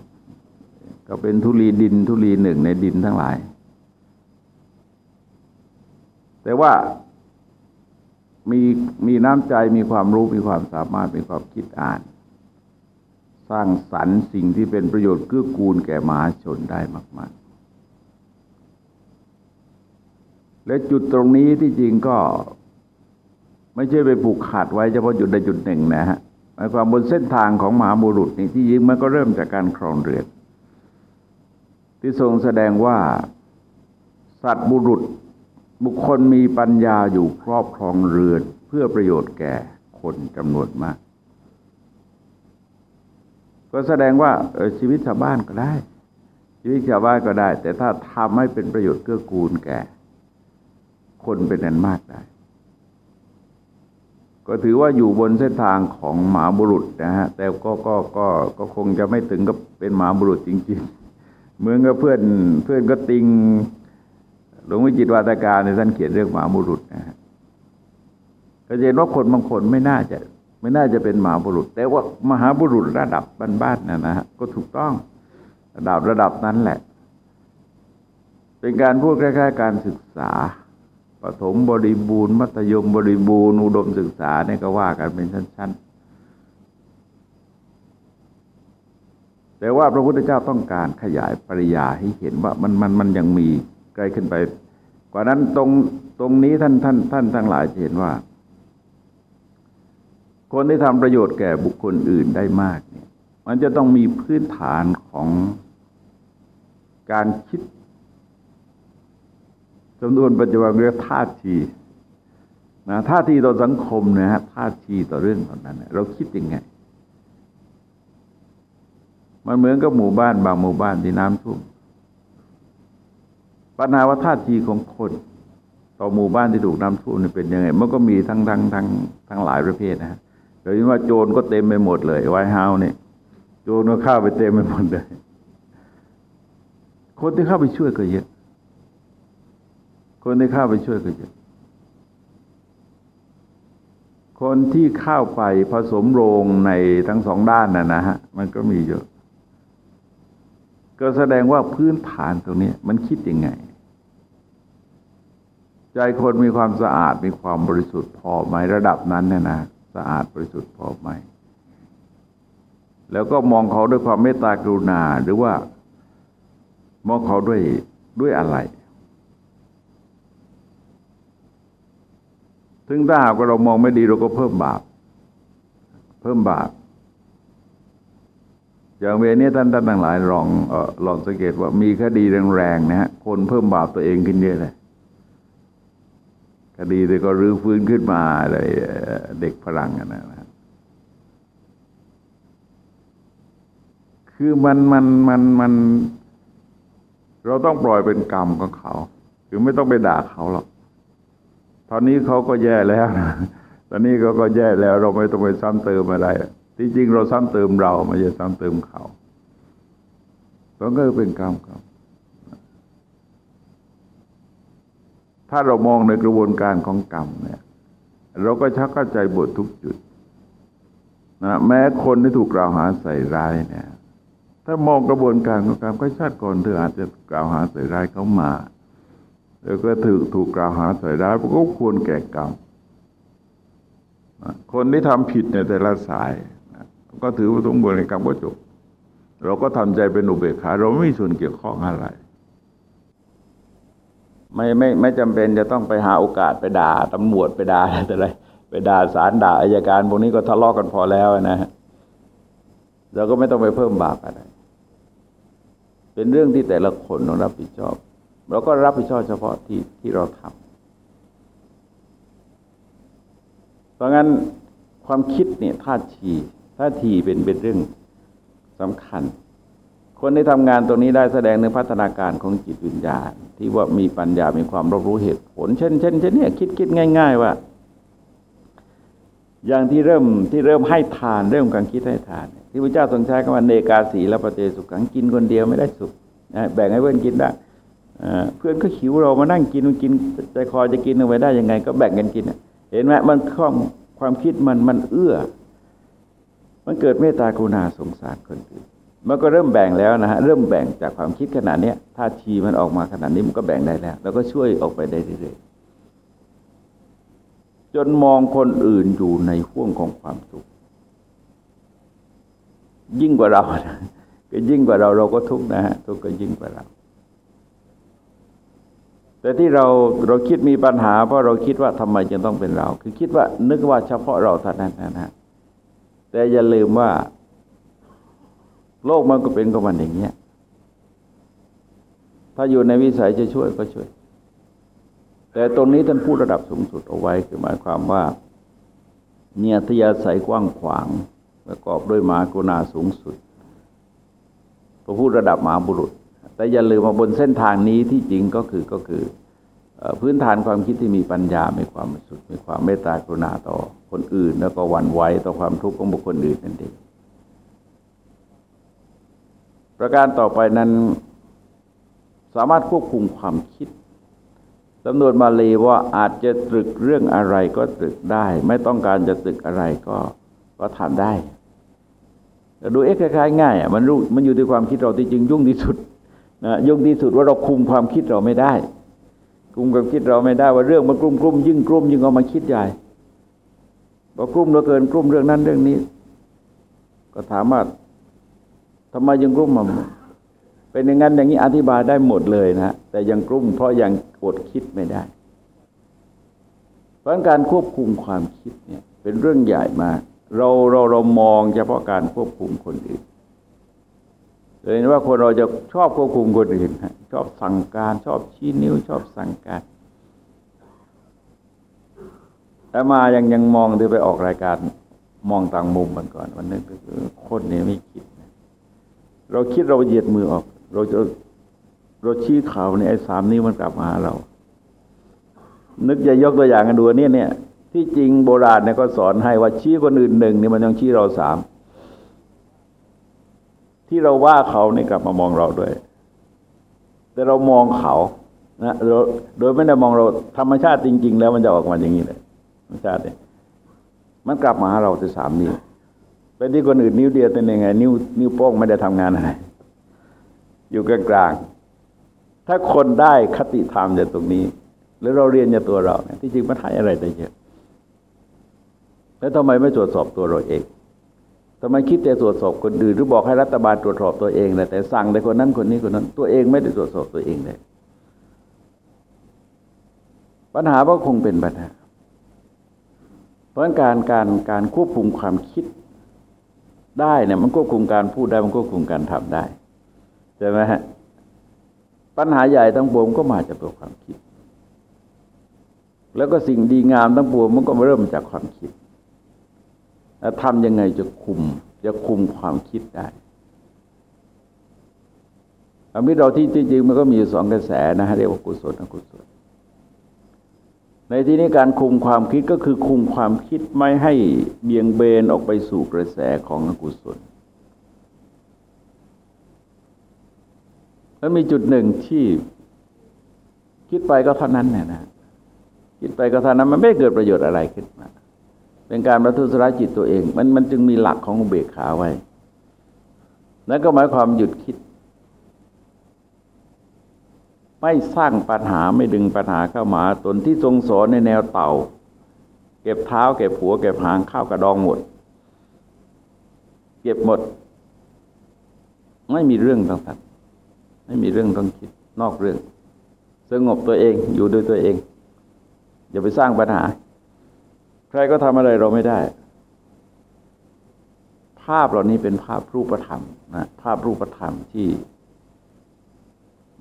ก็เป็นทุลีดินทุลีหนึ่งในดินทั้งหลาย แต่ว่ามีมีน้ำใจมีความรู้มีความสามารถมีความคิดอ่าน สร้างสรรค์สิ่งที่เป็นประโยชน์เกื้อกูลแก่มหาชนได้มาก ๆ และจุดตรงนี้ที่จริงก็ ไม่ใช่ไปผูกขาดไว้เฉพาะจุดใดจุดหนึ่งนะฮะหมายความบนเส้นทางของมหาบุรุษนี่ที่ยิงมันก็เริ่มจากการครองเรือนที่ทรงแสดงว่า สัตว์บุรุษบุคคลมีปัญญาอยู่ครอบครองเรือน เพื่อประโยชน์แก่คนจำนวนมาก ก็แสดงว่าชีวิตชาวบ้านก็ได้ ชีวิตชาวบ้านก็ได้ แต่ถ้าทำให้เป็นประโยชน์เกื้อกูลแก่ คนเป็นอันมากได้ ก็ถือว่าอยู่บนเส้นทางของหมาบุรุษนะฮะ แต่ก็ก็ก็ก็คงจะไม่ถึงกับเป็นหมาบุรุษจริง ๆ เหมือนกับเพื่อนเพื่อนก็ติงหลวงวิจิตวาตการในท่านเขียนเรื่องหมาบุรุษนะฮะก็เห็นว่าคนบางคนไม่น่าจะ ไม่น่าจะเป็นมหาบุรุษ แต่ว่ามหาบุรุษระดับบ้านๆนะนะฮะก็ถูกต้องระดับระดับนั้นแหละ เป็นการพูดคล้ายๆการศึกษาปฐมบริบูรณ์ มัธยมบริบูรณ์ อุดมศึกษาเนี่ยก็ว่ากันเป็นชั้น ๆ แต่ว่าพระพุทธเจ้าต้องการขยายปริยาให้เห็นว่ามันมันมันยังมีไกลขึ้นไป กว่านั้นตรงตรงนี้ท่านท่านท่านทั้งหลายจะเห็นว่า คนที่ทำประโยชน์แก่บุคคลอื่นได้มากเนี่ยมันจะต้องมีพื้นฐานของการคิดจำนวนปัจจุบันเรียกท่าทีนะท่าทีต่อสังคมนะฮะท่าทีต่อเรื่องเหล่านั้นเราคิดยังไง มันเหมือนกับหมู่บ้านบางหมู่บ้านที่น้ำท่วมปัญหาว่าท่าทีของคน ต่อหมู่บ้านที่ถูกน้ำท่วมเป็นยังไง มันก็มีทั้งทั้งทั้งทั้งหลายประเภทนะฮะ ดยเฉพาโจรก็เต็มไปหมดเลยไวเฮาเนี่ยโจรก็เข้าไปเต็มไปหมดเลย คนที่เข้าไปช่วยก็เยอะ คนที่เข้าไปช่วยก็เยอะ คนที่เข้าไปผสมโรงในทั้งสองด้านน่ะนะฮะ มันก็มีเยอะ ก็แสดงว่าพื้นฐานตรงนี้มันคิดยังไงใจคนมีความสะอาดมีความบริสุทธิ์พอไหมระดับนั้นเนี่ยนะ สะอาดบริสุทธิ์พอไหม แล้วก็มองเขาด้วยความเมตตากรุณาหรือว่า มองเขาด้วยด้วยอะไรถึงถ้าหากว่าเรามองไม่ดีเราก็เพิ่มบาป เพิ่มบาป อย่างเวนี้ท่านท่านทั้งหลายลองออลองสังเกตว่ามีคดีแรงๆนะฮะคนเพิ่มบาปตัวเองขึ้นเยอะเลย คดีเด็ก็รื้อฟื้นขึ้นมาอะไรเด็กพลังนะนะคือมันมันมันมัน เราต้องปล่อยเป็นกรรมของเขา คือไม่ต้องไปด่าเขาหรอกตอนนี้เขาก็แย่แล้วนะตอนนี้เขาก็แย่แล้ว เราไม่ต้องไปซ้ำเติมอะไรที่จริงเราซ้ำเติมเราไม่ใช่ซ้ำเติมเขามันก็เป็นกรรมครับ ถ้าเรามองในกระบวนการของกรรมเนี่ย เราก็ชักเข้าใจบททุกจุดนะแม้คนที่ถูกกล่าวหาใส่ร้ายเนี่ย ถ้ามองกระบวนการของการมก็ชาติก่อนเธออาจจะกล่าวหาใส่ร้ายเขามา แล้วก็ถูกถูกกล่าวหาใส่ร้ายก็ควรแก่กรรมคนที่ทำผิดในแต่ละสายก็ถือว่าสมบูรณ์ในกรรมก็จบ เราก็ทำใจเป็นอุเบกขา เราไม่มีส่วนเกี่ยวข้องอะไร ไม่ไม่ไม่จำเป็นจะต้องไปหาโอกาสไปด่าตำรวจไปด่าอะไรไปด่าศาลด่าอายการพวกนี้ก็ทะเลาะกกันพอแล้วนะฮะเราก็ไม่ต้องไปเพิ่มบาปอะไร เป็นเรื่องที่แต่ละคนต้องรับผิดชอบ เราก็รับผิดชอบเฉพาะที่ที่เราทำเพราะงั้นความคิดเนี่ยท่าทีท่าทีเป็นเป็นเรื่องสำคัญ คนที่ทำงานตรงนี้ได้แสดงในพัฒนาการของจิตวิญญาณ ที่ว่ามีปัญญา มีความรอบรู้เหตุผล เช่นเช่นเช่นเนี่ยคิดคิดง่าย ๆ ว่า อย่างที่เริ่มที่เริ่มให้ทานเริ่มการคิดให้ทาน ที่พระเจ้าทรงใช้คำว่าเนกาสีและปเตสุขังกินคนเดียวไม่ได้สุขแบ่งให้เพื่อนกินได้เพื่อนก็หิวเรามานั่งกินกินใจคอจะกินเอาไว้ได้ยังไง ก็แบ่งกันกินเห็นไหมมันความความคิดมันมันเอื้อ มันเกิดเมตตากรุณาสงสารคนอื่น มันก็เริ่มแบ่งแล้วนะฮะเริ่มแบ่งจากความคิดขนาดนี้ถ้าทีมันออกมาขนาดนี้มันก็แบ่งได้แล้ว แล้วก็ช่วยออกไปได้เรื่อยๆจนมองคนอื่นอยู่ในห่วงของความสุข ยิ่งกว่าเราก็ยิ่งกว่าเราเราก็ทุกข์นะฮะทุกข์ก็ยิ่งกว่าเรา แต่ที่เราเราคิดมีปัญหา เพราะเราคิดว่าทำไมจึงต้องเป็นเรา คือคิดว่านึกว่าเฉพาะเราเท่านั้นนะฮะแต่อย่าลืมว่า โลกมันก็เป็นของมันอย่างเงี้ย ถ้าอยู่ในวิสัยจะช่วยก็ช่วย แต่ตรงนี้ท่านพูดระดับสูงสุดเอาไว้คือหมายความว่า เนียทยาศัยกว้างขวางประกอบด้วยมหากรุณาสูงสุดพระพูดระดับมหาบุรุษ แต่อย่าลืมว่าบนเส้นทางนี้ที่จริงก็คือก็คือ พื้นฐานความคิดที่มีปัญญา มีความสุด มีความเมตตากรุณาต่อคนอื่น แล้วก็หวั่นไหวต่อความทุกข์ของบุคคลอื่นนั่นเอง ประการต่อไปนั้นสามารถควบคุมความคิดสำนวนมาลีว่าอาจจะตรึกเรื่องอะไรก็ตรึกได้ ไม่ต้องการจะตรึกอะไรก็ก็ทำได้แต่ดูเอ๊ะคล้ายๆง่ายอะมันรู้มันอยู่ที่ความคิดเราที่จริงยุ่งที่สุดนะยุ่งที่สุดว่าเราคุมความคิดเราไม่ได้ คุมความคิดเราไม่ได้ว่าเรื่องมันกลุ่มกลุ่มยิ่งกลุ่มยิ่งเอามาคิดใหญ่พอกลุ่มเราเกินกลุ่มเรื่องนั้นเรื่องนี้ ก็ถามว่า ทำไมยังกลุ่มมาเป็นอย่างนั้นอย่างนี้อธิบายได้หมดเลยนะแต่ยังกลุ่มเพราะยังอดคิดไม่ได้ เพราะการควบคุมความคิดเนี่ย เป็นเรื่องใหญ่มาก เราเราเรามองเฉพาะการควบคุมคนอื่นเลยว่าคนเราจะชอบควบคุมคนอื่นชอบสั่งการชอบชี้นิ้วชอบสั่งการแต่มายังยังมองดูไปออกรายการมองต่างมุมมันก่อน วันนึงก็คือคนนี้ไม่คิด เราคิดเราเหยียดมือออก เราจะเราชี้ข่าวในไอ้สามนิ้มันกลับมาหาเรา นึกจะยกตัวอย่างกันดูเนี่ยเนี่ย ที่จริงโบราณเนี่ยก็สอนให้ว่าชี้คนอื่นหนึ่งนี่มันต้องชี้เราสามที่เราว่าเขาเนี่ยกลับมามองเราด้วย แต่เรามองเขานะโดยไม่ได้มองเราธรรมชาติจริง ๆ แล้วมันจะออกมาอย่างนี้เลยธรรมชาติเนี่ยมันกลับมาหาเราที่สามนิ้ เป็นที่คนอื่นนิ้วเดียวเป็นยังไง นิ้วนิ้วโป้งไม่ได้ทำงานอะไรอยู่กลางๆถ้าคนได้คติธรรมจากตรงนี้ แล้วเราเรียนจากตัวเราเนี่ยที่จริงมันให้อะไรได้เยอะแล้วทำไมไม่ตรวจสอบตัวเราเองทำไมคิดแต่ตรวจสอบคนอื่นหรือบอกให้รัฐบาลตรวจสอบตัวเองแต่สั่งแต่คนนั้นคนนี้คนนั้น ตัวเองไม่ได้ตรวจสอบตัวเองเลยปัญหาก็คงเป็นปัญหาเพราะการการการควบคุมความคิด ได้เนี่ยมันควบคุมการพูดได้มันควบคุมการทำได้ใช่ไหมฮะปัญหาใหญ่ทั้งปวงก็มาจากตัวความคิด แล้วก็สิ่งดีงามทั้งปวงมันก็มาเริ่มจากความคิดแล้วทำยังไงจะคุม จะคุมความคิดได้อมิเราที่จริงมันก็มีสองกระแสนะฮะเรียกว่ากุศลอกุศล ในที่นี้การคุมความคิดก็คือคุมความคิดไม่ให้เบี่ยงเบนออกไปสู่กระแสของอกุศลแล้วมีจุดหนึ่งที่คิดไปก็เท่านั้นเนี่ยนะคิดไปก็เท่านั้นมันไม่เกิดประโยชน์อะไรขึ้นมา เป็นการประทุษร้ายจิตตัวเอง มันมันจึงมีหลักของอุเบกขาไว้ นั่นก็หมายความหยุดคิด ไม่สร้างปัญหาไม่ดึงปัญหาเข้ามาตนที่ทรงสอนในแนวเต่า เก็บเท้า เก็บหัว เก็บหางข้าวกระดองหมด เก็บหมด ไม่มีเรื่องต่างทำไม่มีเรื่องต้องคิดนอกเรื่อง สงบตัวเองอยู่ด้วยตัวเอง อย่าไปสร้างปัญหา ใครก็ทำอะไรเราไม่ได้ ภาพเหล่านี้เป็นภาพรูปธรรมนะภาพรูปธรรมที่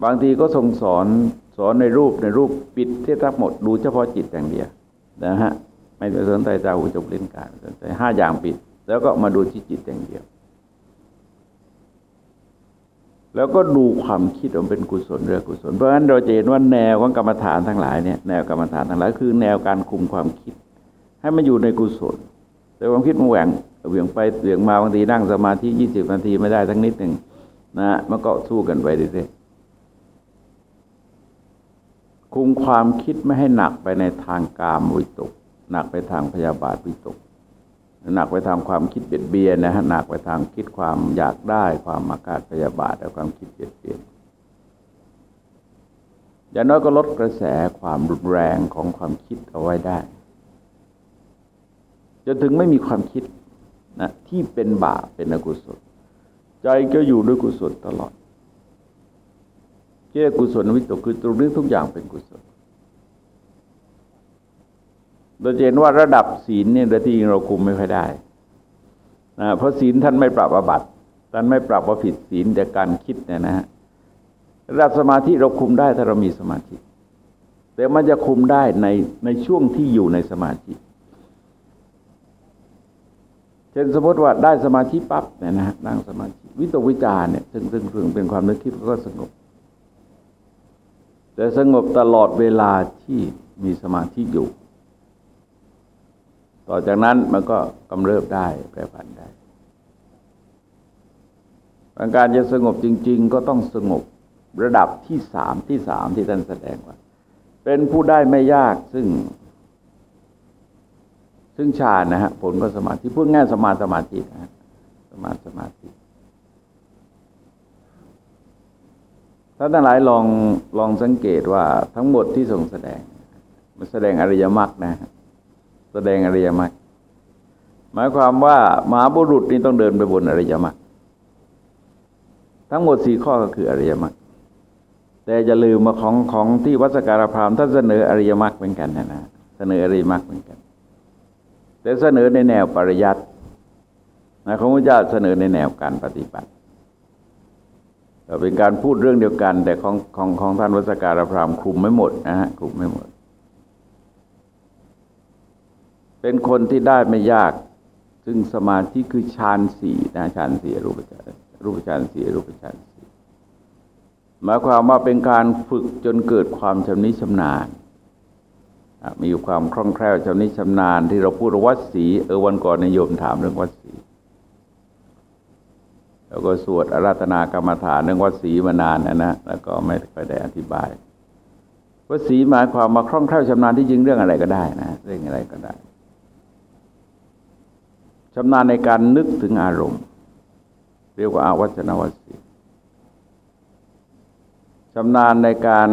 บางทีก็ทรงสอนสอนในรูปในรูปปิดที่ทั้งหมดดูเฉพาะจิตอย่างเดียวนะฮะไม่สนใจตาหูจมูกลิ้นกายสนใจห้าอย่างปิด แล้วก็มาดูที่จิตอย่างเดียว แล้วก็ดูความคิดมันเป็นกุศลหรือกุศลเพราะฉะนั้นเราจะเห็นว่าแนวของกรรมฐานทั้งหลายเนี่ยแนวกรรมฐานทั้งหลายคือแนวการคุมความคิด ให้มันอยู่ในกุศล แต่ความคิดมันแหว่งเหวี่ยงไปเหวี่ยงมาบางทีนั่งสมาธิยี่สิบนาทีไม่ได้ทั้งนิดหนึ่งนะมันก็สู้กันไปเรื่อยๆ คุมความคิดไม่ให้หนักไปในทางกามวิตก หนักไปทางพยาบาทวิตก หนักไปทางความคิดเบียดเบียนนะฮะหนักไปทางคิดความอยากได้ความอากาศพยาบาทและความคิดเบียดเบียนอย่างน้อยก็ลดกระแสความรุนแรงของความคิดเอาไว้ได้จนถึงไม่มีความคิดนะที่เป็นบาปเป็นอกุศล ใจก็อยู่ด้วยกุศลตลอด เจ้ากุศลวิตกคือตรงนี้ทุกอย่างเป็นกุศลเราจะเห็นว่าระดับศีลเนี่ยที่เราคุมไม่ค่อยได้นะเพราะศีลท่านไม่ปรับอบัตท่านไม่ปรับว่าผิดศีลแต่การคิดเนี่ยนะฮะระดับสมาธิเราคุมได้ถ้าเรามีสมาธิ แต่มันจะคุมได้ในในช่วงที่อยู่ในสมาธิเช่นสมมติว่าได้สมาธิปั๊บเนี่ยนะฮะนั่งสมาธิวิตกวิจารเนี่ยถึงซึ่งซึ่งเป็นความนึกคิดก็สงบ แต่สงบตลอดเวลาที่มีสมาธิอยู่ ต่อจากนั้นมันก็กำเริบได้แปรผันได้การจะสงบจริง ๆ ก็ต้องสงบระดับที่สามที่สามที่ท่านแสดงว่า เป็นผู้ได้ไม่ยากซึ่ง ซึ่งฌานนะฮะผลก็สมาธิพูดง่ายสมาสมาธินะฮะสมาสมาธิ ท่านทั้งหลายลองลองสังเกตว่าทั้งหมดที่ทรงแสดง มันแสดงอริยมรรคนะ แสดงอริยมรรคหมายความว่ามหาบุรุษนี่ต้องเดินไปบนอริยมรรคทั้งหมดสี่ข้อก็คืออริยมรรคแต่จะลืมมาของของที่วัสการพรามท่านเสนออริยมรรคเหมือนกันนะนะเสนออริยมรรคเหมือนกัน แต่เสนอในแนวปริยัตินะของพระเจ้าเสนอในแนวการปฏิบัติ เป็นการพูดเรื่องเดียวกัน แต่ของของของท่านวัสการพรามคลุมไม่หมดนะฮะคลุมไม่หมด เป็นคนที่ได้ไม่ยาก ซึ่งสมาธิคือฌานสี่นะฌานสี่รูปฌานรูปฌานสี่รูปฌานสี่หมายความว่าเป็นการฝึกจนเกิดความชำนิชำนาญมีความคล่องแคล่วชำนิชำนาญที่เราพูดวัดสีเออวันก่อนนโยมถามเรื่องวัดสี แล้วก็สวดอาราธนากรรมฐานเรื่องวัดสีมานานนะนะแล้วก็ไม่ค่อยได้อธิบายวัดสีหมายความมาคล่องแคล่วชำนาญที่จริงเรื่องอะไรก็ได้นะเรื่องอะไรก็ได้ชำนาญในการนึกถึงอารมณ์ เรียกว่าอาวัจนวัสีชำนาญในการ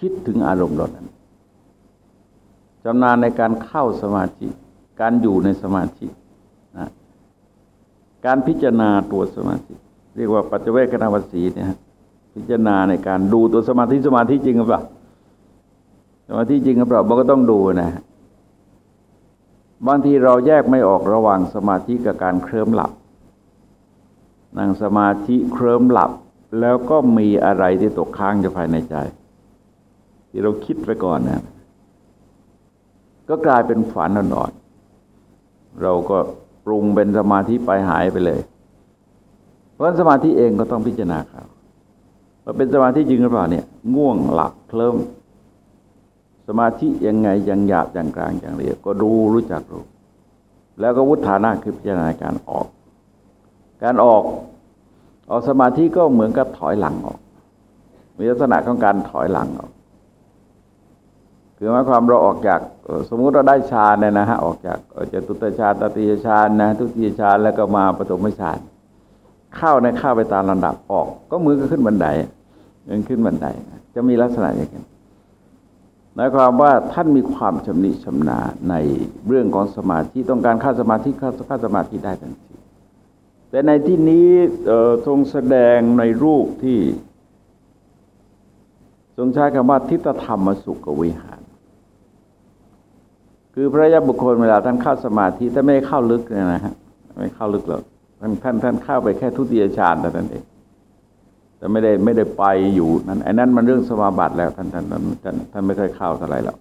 คิดถึงอารมณ์นั้นชำนาญในการเข้าสมาธิ การอยู่ในสมาธิ การพิจารณาตัวสมาธิเรียกว่าปัจเจเวกนาวสีเนี่ยพิจารณาในการดูตัวสมาธิสมาธิจริงหรือเปล่าสมาธิจริงหรือเปล่ามันก็ต้องดูนะบางทีเราแยกไม่ออกระหว่างสมาธิกับการเคลิ้มหลับนั่งสมาธิเคลิ้มหลับ แล้วก็มีอะไรที่ตกค้างอยู่ภายในใจ ที่เราคิดไปก่อนนะก็กลายเป็นฝันนอนๆเราก็ รุงเป็นสมาธิไปหายไปเลย เพราะสมาธิเองก็ต้องพิจารณาครับว่าเป็นสมาธิจริงหรือเปล่าเนี่ย ง่วงหลับเคลิ้มสมาธิยังไงยังหยาบอยังกลางอยังละเอียดก็รู้รู้จักรู้ แล้วก็วุฒานะคือพิจารณาการออก การออกออกสมาธิก็เหมือนกับถอยหลังออก มีลักษณะของการถอยหลังออก คือหมายความเราออกจากสมมุติเราได้ฌานเนี่ยนะฮะออกจากจตุตฌานตติยฌานนะทุติยฌานแล้วก็มาปฐมฌานเข้าในเข้าไปตามลำดับออก ก็มือก็ขึ้นบันไดเดินขึ้นบันไดจะมีลักษณะอย่างนี้หมายความว่าท่านมีความชำนิชำนาญในเรื่องของสมาธิต้องการเข้าสมาธิเข้าเข้าสมาธิได้ทันทีแต่ในที่นี้ทรงแสดงในรูปที่ ทรงใช้คำว่าทิฏฐธรรมสุขวิหาร คือพระยาบุคคลเวลาท่านเข้าสมาธิถ้าไม่เข้าลึกเนี่ยนะฮะไม่เข้าลึกหรอกท่านท่านท่านเข้าไปแค่ทุติยฌานแต่นั้นเองแต่ไม่ได้ไม่ได้ไปอยู่นั้นไอ้นั้นมันเรื่องสมาบัติแล้วท่านท่านท่านท่านไม่เคยเข้าเท่าไรแล้ว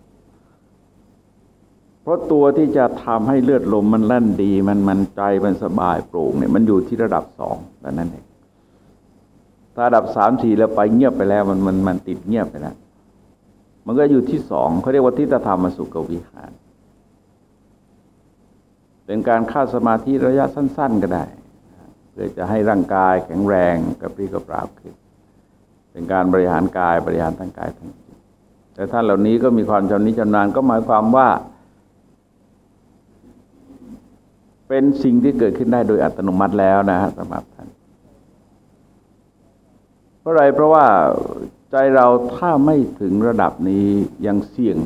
เพราะตัวที่จะทำให้เลือดลมมันแล่นดีมันมันใจมันสบายโปร่งเนี่ยมันอยู่ที่ระดับสองแต่นั้นเองถ้าระดับสามสี่แล้วไปเงียบไปแล้วมันมันมันติดเงียบไปแล้วมันก็อยู่ที่สองเขาเรียกว่าทิฏฐธรรมสุกวิหาร เป็นการฆ่าสมาธิระยะสั้น ๆ ก็ได้ เพื่อจะให้ร่างกายแข็งแรงกระปรี้กระเปร่าขึ้น เป็นการบริหารกายบริหารทั้งกายทั้งจิตแต่ท่านเหล่านี้ก็มีความชำนิชำนาญก็หมายความว่า เป็นสิ่งที่เกิดขึ้นได้โดยอัตโนมัติแล้วนะฮะสำหรับท่านเพราะอะไรเพราะว่าใจเราถ้าไม่ถึงระดับนี้ยังเสี่ยง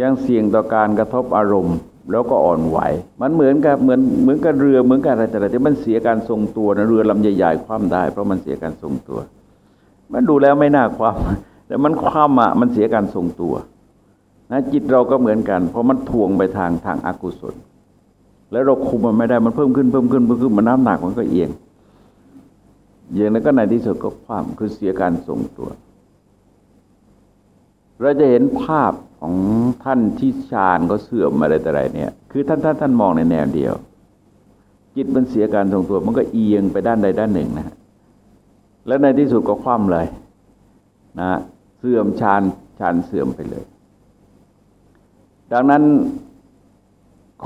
ยังเสี่ยงต่อการกระทบอารมณ์ แล้วก็อ่อนไหว มันเหมือนกับเหมือนเหมือนกับเรือเหมือนกับอะไรแต่ละที่มันเสียการทรงตัวนะเรือลำใหญ่ๆคว่ำได้ เพราะมันเสียการทรงตัว มันดูแล้วไม่น่าคว่ำแต่มันคว่ำอะมันเสียการทรงตัวนะจิตเราก็เหมือนกัน เพราะมันทวงไปทางทางอากุศล แล้วเราคุมมันไม่ได้มันเพิ่มขึ้นเพิ่มขึ้นเพิ่มขึ้นมันน้ำหนักมันก็เอียงเอียงแล้วก็ในที่สุดก็คว่ำคือเสียการทรงตัว เราจะเห็นภาพ ของท่านที่ฌานก็เสื่อมอะไรแต่ไรเนี่ย คือท่านท่านท่านมองในแนวเดียว จิตมันเสียการทรงตัวมันก็เอียงไปด้านใดด้านหนึ่งนะแล้วในที่สุดก็คว่ำเลยนะเสื่อมฌานฌานเสื่อมไปเลย ดังนั้น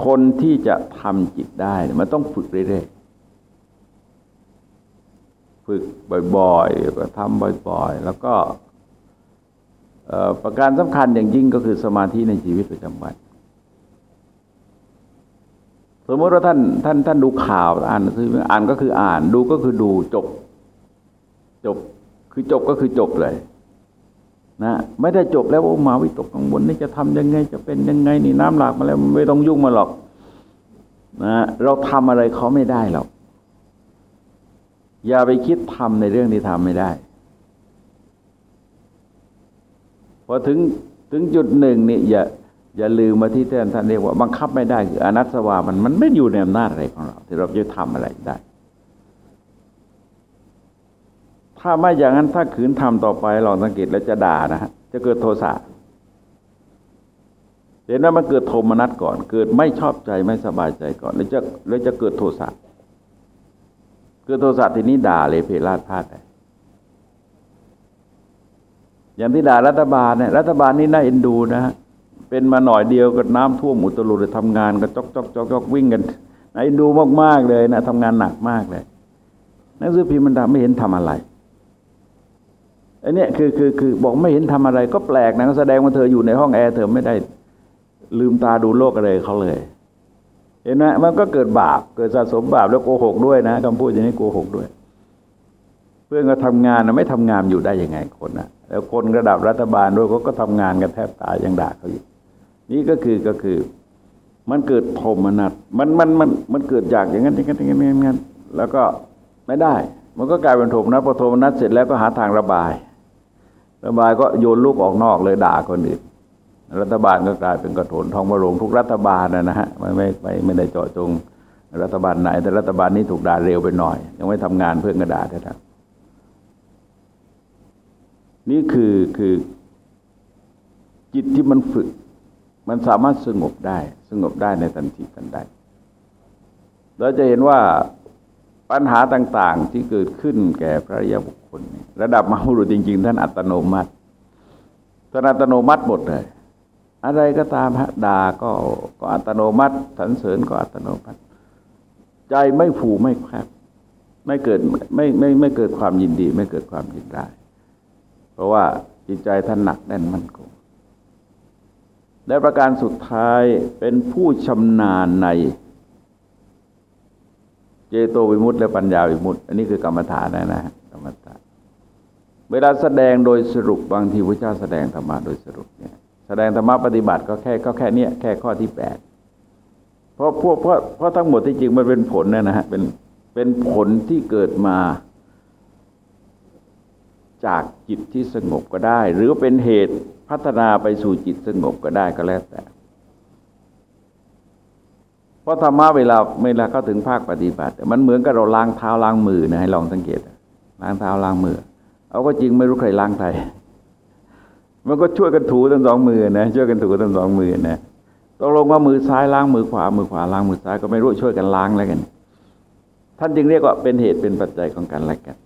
คนที่จะทำจิตได้มันต้องฝึกเรื่อยๆ ฝึกบ่อยๆก็ทำบ่อยๆ แล้วก็ ประการสำคัญอย่างยิ่งก็คือสมาธิในชีวิตประจำวัน สมมติว่าท่านท่านท่านดูข่าวอ่านคืออ่านก็คืออ่านดูก็คือดูจบ จบคือจบก็คือจบเลยนะไม่ได้จบแล้วว่ามาวิตกกังวลนี่จะทำยังไงจะเป็นยังไงนี่น้ำหลากมาแล้วไม่ต้องยุ่งมาหรอกนะเราทำอะไรเขาไม่ได้หรอกอย่าไปคิดทำในเรื่องที่ทำไม่ได้พ อถึงถึงจุดหนึ่งนี่อย่าอย่าลืมมาที่ท่านท่านเรียกว่าบังคับไม่ได้คืออนัตสวามันมันไม่อยู่ในอำนาจอะไรของเรา ที่เราจะทำอะไรได้ ถ้าไม่อย่างนั้นถ้าขืนทำต่อไปลองสังเกตแล้วจะด่านะฮะจะเกิดโทสะเห็นว่ามันเกิดโทมนัสก่อน เกิดไม่ชอบใจไม่สบายใจก่อน แล้วจะแล้วจะเกิดโทสะเกิดโทสะทีนี้ด่าเลยเพลาดพลาดได้ อย่างที่ด่ารัฐบาลเนี่ยรัฐบาลนี่น่าเอ็นดูนะฮะเป็นมาหน่อยเดียวก็น้ำท่วมอุตลุดทำงานก็จอกจอกจอกจอกวิ่งกันไอ้ดูมาก ๆ เลยนะทำงานหนักมากเลยนังสือพิมพ์มันไม่เห็นทำอะไรอันนี้คือคือคือบอกไม่เห็นทำอะไร ก็แปลกนะแสดงว่าเธออยู่ในห้องแอร์เธอไม่ได้ลืมตาดูโลกอะไรเขาเลย เห็นไหมมันก็เกิดบาปเกิดสะสมบาปแล้วโกหกด้วยนะคำพูดอย่างนี้โกหกด้วย เพื่อนก็ทำงานนะไม่ทำงานอยู่ได้ยังไงคนนะ แล้วคนระดับรัฐบาลด้วยเขาก็ทำงานกันแทบตายยังด่าเขาอยู่ นี่ก็คือก็คือ มันเกิดโทมนัสมันมันมันมันเกิดจากอย่างนั้นอย่างนั้นอย่างนั้นอย่างนั้นแล้วก็ไม่ได้ มันก็กลายเป็นโทมนัสพอโทมนัสเสร็จแล้วก็หาทางระบาย ระบายก็โยนลูกออกนอกเลยด่าคนอื่นรัฐบาลก็กลายเป็นกระโถนทองมะโรงทุกรัฐบาลนะนะฮะไม่ไม่ไม่ไม่ได้เจาะจงรัฐบาลไหน แต่รัฐบาลนี้ถูกด่าเร็วไปหน่อย ยังไม่ทำงานเพื่อนกระดาษแท้ๆ นี่คือคือจิตที่มันฝึก มันสามารถสงบได้ สงบได้ในทันทีทันใดเราจะเห็นว่าปัญหาต่าง ๆ ที่เกิดขึ้นแก่พระยาบุคคล ระดับมหุรุจริง ๆ ท่านอัตโนมัติท่านอัตโนมัติหมดเลยอะไรก็ตามฮะด่าก็ก็อัตโนมัติสรรเสริญก็อัตโนมัติ ใจไม่ผูไม่แคบไม่เกิดไม่ไม่ไม่เกิดความยินดี ไม่เกิดความยินได้ ราะว่าจิตใจท่านหนักแน่นมั่นคงและประการสุดท้ายเป็นผู้ชำนาญใน เจโตวิมุตติและปัญญาวิมุตติอันนี้คือกรรมฐานนะนะกรรมฐานเวลาแสดงโดยสรุปบางทีพระเจ้าแสดงธรรมะโดยสรุปเนี่ยแสดงธรรมะปฏิบัติก็แค่ก็แค่เนี้ยแค่ข้อที่แปดเพราะพวกเพราะเพราะทั้งหมดที่จริงมันเป็นผลนะนะฮะเป็นเป็นผลที่เกิดมา จากจิตที่สงบก็ได้ หรือเป็นเหตุพัฒนาไปสู่จิตสงบก็ได้ก็แล้วแต่ เพราะธรรมะเวลาเวลาเข้าถึงภาคปฏิบัติ มันเหมือนกับเราล้างเท้าล้างมือนะให้ลองสังเกตล้างเท้าล้างมือ เอาก็จริงไม่รู้ใครล้างใครมันก็ช่วยกันถูทั้งสองมือนะช่วยกันถูทั้งสองมือนะตกลงว่ามือซ้ายล้างมือขวา มือขวาล้างมือซ้ายก็ไม่รู้ช่วยกันล้างแล้วกัน ท่านจึงเรียกว่าเป็นเหตุเป็นปัจจัยของกันและกัน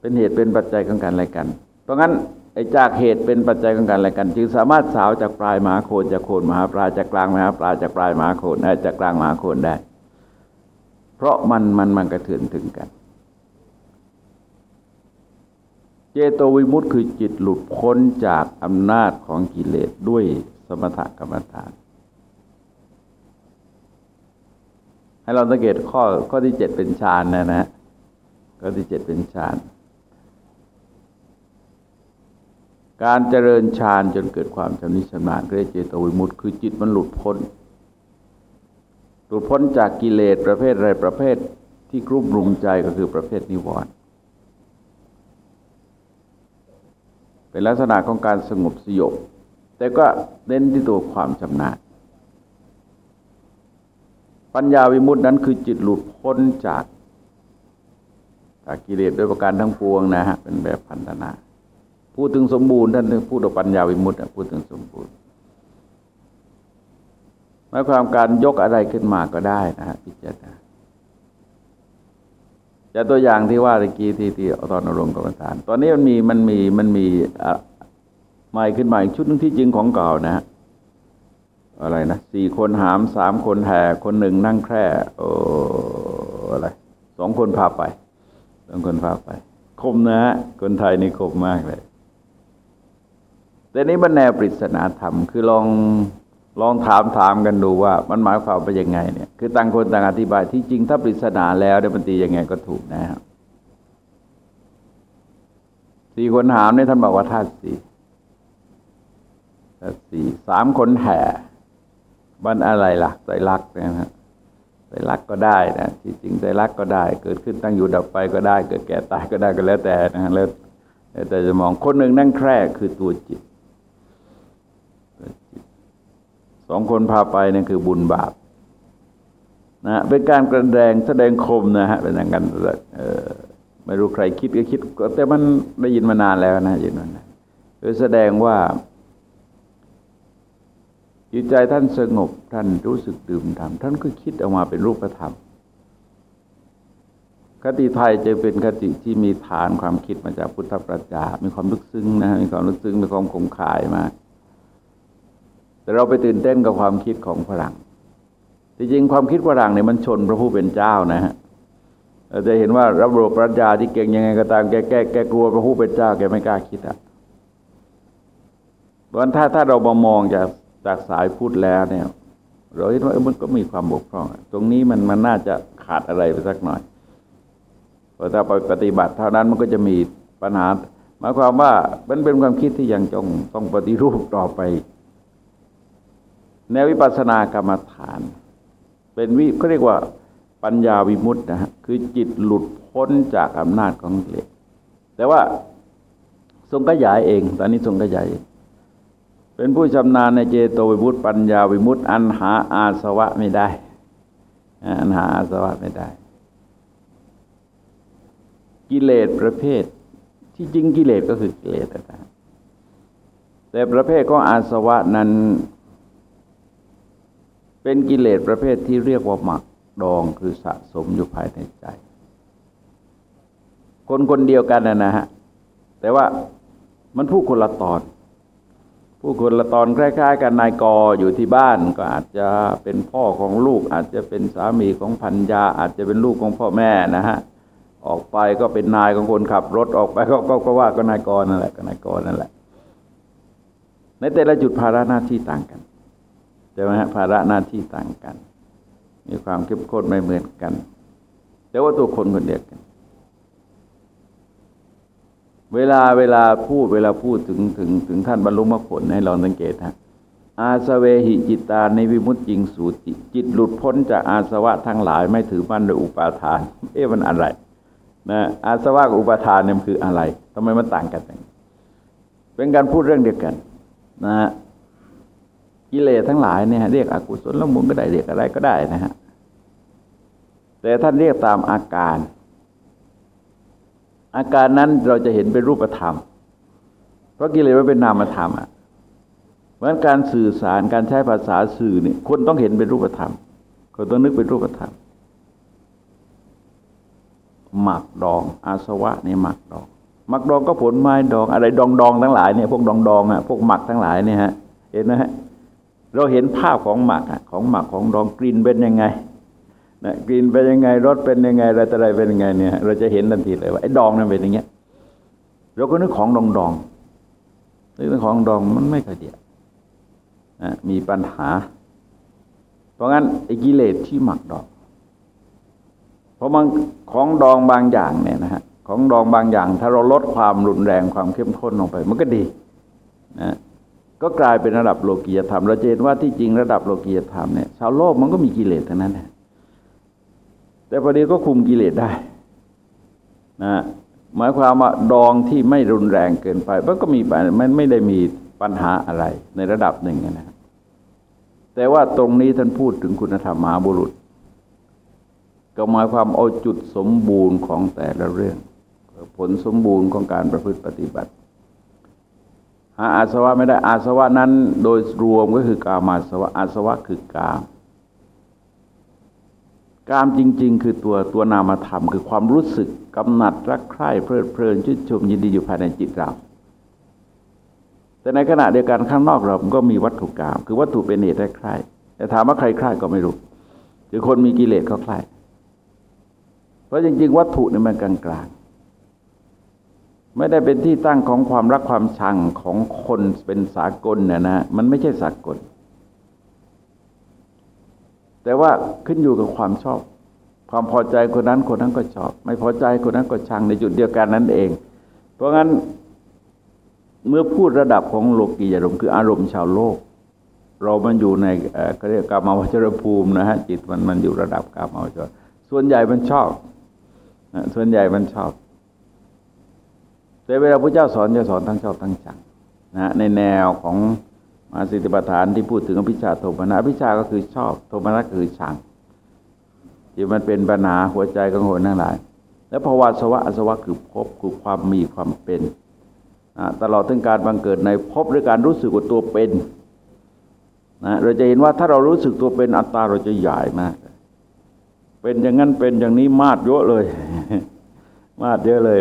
เป็นเหตุเป็นปัจจัยของกันและกัน เพราะงั้นไอ้จากเหตุเป็นปัจจัยของกันและกัน จึงสามารถสาวจากปลายมหาโคนจากโคนมหาปลายจากกลางมหาปลายจากปลายมหาโคนได้จากกลางมหาโคนได้ เพราะมันมันมันกระเทือนถึงกัน เจโตวิมุตต์คือจิตหลุดพ้นจากอำนาจของกิเลสด้วยสมถกรรมฐานให้เราสังเกตข้อข้อที่เจ็ดเป็นฌานนะนะข้อที่เจ็ดเป็นฌาน การเจริญฌานจนเกิดความชำนิชำนาญเรียกเจโตวิมุตต์คือจิตมันหลุดพ้น หลุดพ้นจากกิเลสประเภทอะไรประเภทที่กรุบรุงใจก็คือประเภทนิวรณ์เป็นลักษณะของการสงบสยบ แต่ก็เน้นที่ตัวความชำนาญ ปัญญาวิมุตตินั้นคือจิตหลุดพ้นจากจากกิเลสโดยประการทั้งปวงนะฮะเป็นแบบพันธนา พูดถึงสมบูรณ์ท่านพูดถึงปัญญาวิมุตติพูดถึงสมบูรณ์หมายความการยกอะไรขึ้นมาก็ได้นะฮะพิจารณาจะตัวอย่างที่ว่าตะกี้ที่ที่ตอนอารมณ์กรรมฐาน ตอนนี้มันมีมันมีมันมีใหม่ขึ้นมาอีกชุดนึงที่จริงของเก่านะฮะอะไรนะสี่คนหามสามคนแห่คนหนึ่งนั่งแคร่โอ้อะไรสองคนพาไปสองคนพาไป คมนะฮะคนไทยนี่คมมากเลย แต่นี้มันแนวปริศนาธรรม คือลองลองถามถามกันดูว่า มันหมายความไปยังไงเนี่ยคือต่างคนต่างอธิบายที่จริงถ้าปริศนาแล้วเดี๋ยวมันตียังไงก็ถูกนะครับสี่คนหามเนี่ยท่านบอกว่าธาตุสี่ธาตุสี่สามคนแห่บันอะไรล่ะใจรักนะฮะใจรักก็ได้นะที่จริงใจรักก็ได้ เกิดขึ้นตั้งอยู่ดับไปก็ได้ เกิดแก่ตายก็ได้ก็แล้วแต่นะแล้วแต่จะมองคนหนึ่งนั่งแคร่คือตัวจิต สองคนพาไปนั่นคือบุญบาปนะเป็นการกระแดงแสดงคมนะฮะเป็นอย่างนั้นเออไม่รู้ใครคิดก็คิด แต่มันได้ยินมานานแล้วนะยินมานานคือแสดงว่าจิตใจท่านสงบท่านรู้สึกดื่มด่ำท่านก็คิดออกมาเป็นรูปธรรม คติไทยจะเป็นคติที่มีฐานความคิดมาจากพุทธปรัชญา มีความลึกซึ้งนะมีความลึกซึ้งมีความคงคายมาก แต่เราไปตื่นเต้นกับความคิดของฝรั่งจริงๆความคิดฝรั่งเนี่ยมันชนพระผู้เป็นเจ้านะฮะจะเห็นว่าระบบปรัชญาที่เก่งยังไงก็ตามแกแกแกกลัวพระผู้เป็นเจ้าแกไม่กล้าคิดอะเพราะถ้าถ้าเรามามองจากจากสายพูดแล้วเนี่ย เราเห็นว่ามันก็มีความบกพร่อง ตรงนี้มันมันน่าจะขาดอะไรไปสักหน่อยพอถ้าไปปฏิบัติเท่านั้นมันก็จะมีปัญหาหมายความว่ามันเป็นความคิดที่ยังจงต้องปฏิรูปต่อไป แนววิปัสสนากรรมฐาน เป็นวิเขาเรียกว่าปัญญาวิมุตต์นะฮะคือจิตหลุดพ้นจากอำนาจของกิเลสแต่ว่าทรงขยายเอง ตอนนี้ทรงขยายเเป็นผู้ชำนาญในเจโตวิมุตต์ปัญญาวิมุตต์อันหาอาสวะไม่ได้อันหาอาสวะไม่ได้ กิเลสประเภท ที่จริงกิเลสก็คือกิเลสนะแต่ประเภทของอาสวะนั้น เป็นกิเลสประเภทที่เรียกว่าหมักดองคือสะสมอยู่ภายในใจ คนคนเดียวกันนะฮะ แต่ว่ามันผู้คนละตอน ผู้คนละตอนคล้ายๆ กันนายกออยู่ที่บ้าน ก็อาจจะเป็นพ่อของลูก อาจจะเป็นสามีของพันยา อาจจะเป็นลูกของพ่อแม่นะฮะออกไปก็เป็นนายของคนขับรถออกไปก็ก็ว่าก็นายกนั่นแหละก็นายกนั่นแหละ ในแต่ละจุดภาระหน้าที่ต่างกัน ช่ไหมฮะภาระหน้าที่ต่างกัน มีความเข้มข้นไม่เหมือนกัน แต่ว่าตัวคนคนเดียวกัน เวลาเวลาพูดเวลาพูดถึงถึงถึงท่านบรรลุมรรคผลให้ลองสังเกตฮะอาสเวหิจิตาในวิมุตติงสูติ จิตหลุดพ้นจากอาสวะทั้งหลายไม่ถือมั่นโดยอุปาทาน เอ๊ะมันอะไรนะอาสวะกับอุปาทานเนี่ยมันคืออะไรทำไมมันต่างกันเป็นการพูดเรื่องเดียวกัน นะ กิเลสทั้งหลายเนี่ยเรียกอกุศลละมุนก็ได้เรียกอะไรก็ได้นะฮะแต่ท่านเรียกตามอาการ อาการนั้นเราจะเห็นเป็นรูปธรรม เพราะกิเลสมันเป็นนามธรรมอะเพราะการสื่อสารการใช้ภาษาสื่อเนี่ยคนต้องเห็นเป็นรูปธรรมคนต้องนึกเป็นรูปธรรมหมักดอง อาสวะนี่หมักดองหมักดองก็ผลไม้ดองอะไรดองดองทั้งหลายเนี่ยพวกดองดองอะพวกหมักทั้งหลายเนี่ยฮะเห็นไหมฮะ เราเห็นภาพของหมักของหมักของดองกลิ่นเป็นยังไงนะกลิ่นเป็นยังไงรสเป็นยังไงอะไรต่อะไรเป็นยังไงเนี่ย เราจะเห็นทันทีเลยว่าไอ้ดองนั่นเป็นอย่างเงี้ยเราก็นึกของดองดองนึกของดองมันไม่ค่อยเดียนะมีปัญหา เพราะงั้นไอ้กิเลสที่หมักดอง เพราะมันของดองบางอย่างเนี่ยนะฮะของดองบางอย่าง ถ้าเราลดความรุนแรงความเข้มข้นลงไป มันก็ดีนะ ก็กลายเป็นระดับโลกียธรรม เราเห็นว่าที่จริงระดับโลกียธรรมเนี่ยชาวโลกมันก็มีกิเลสทั้งนั้นแหละแต่พอดีก็คุมกิเลสได้นะหมายความว่าดองที่ไม่รุนแรงเกินไปมันก็มีมันไม่ได้มีปัญหาอะไรในระดับหนึ่งนะแต่ว่าตรงนี้ท่านพูดถึงคุณธรรมมหาบุรุษ ก็หมายความเอาจุดสมบูรณ์ของแต่ละเรื่อง ผลสมบูรณ์ของการประพฤติปฏิบัติ หาอาสวะไม่ได้อาสวะนั้น โดยรวมก็คือกามาสวะอาสวะคือกามกามจริง ๆ คือตัวตัวนามธรรม คือความรู้สึกกำหนัดรักใคร่เพลิดเพลินชื่นชมยินดีอยู่ภายในจิตเราแต่ในขณะเดียวกันข้างนอกเราก็มีวัตถุกรรมคือวัตถุเป็นเหตุให้ใคร่แต่ถามว่าใครใคร่ก็ไม่รู้คือคนมีกิเลสเขาใคร่เพราะจริง ๆ วัตถุนี่มันกลาง ไม่ได้เป็นที่ตั้งของความรักความชังของคนเป็นสากลเนี่ยนะมันไม่ใช่สากล แต่ว่าขึ้นอยู่กับความชอบ ความพอใจคนนั้นคนนั้นก็ชอบ ไม่พอใจคนนั้นก็ชังในจุดเดียวกันนั่นเอง เพราะงั้นเมื่อพูดระดับของโลกียารมณ์คืออารมณ์ชาวโลก เรามันอยู่ในเขาเรียกกามาวจรภูมินะฮะจิตมันมันอยู่ระดับกามาวจรส่วนใหญ่มันชอบส่วนใหญ่มันชอบ แต่เวลาพระเจ้าสอนจะสอนทั้งชอบทั้งชังนะในแนวของมาสิทธิปทานที่พูดถึงอภิชาโทมนะอภิชาก็คือชอบโทมนะคือชังที่มันเป็นปัญหาหัวใจของคนทั้งหลาย แล้วภาวะสวะอสวะคือพบคือความมีความเป็นตลอดถึงการบังเกิดในพบหรือการรู้สึกว่าตัวเป็นนะเราจะเห็นว่าถ้าเรารู้สึกตัวเป็นอัตตาเราจะใหญ่มาก เป็นอย่างนั้นเป็นอย่างนี้มาดเยอะเลย มาดเยอะเลย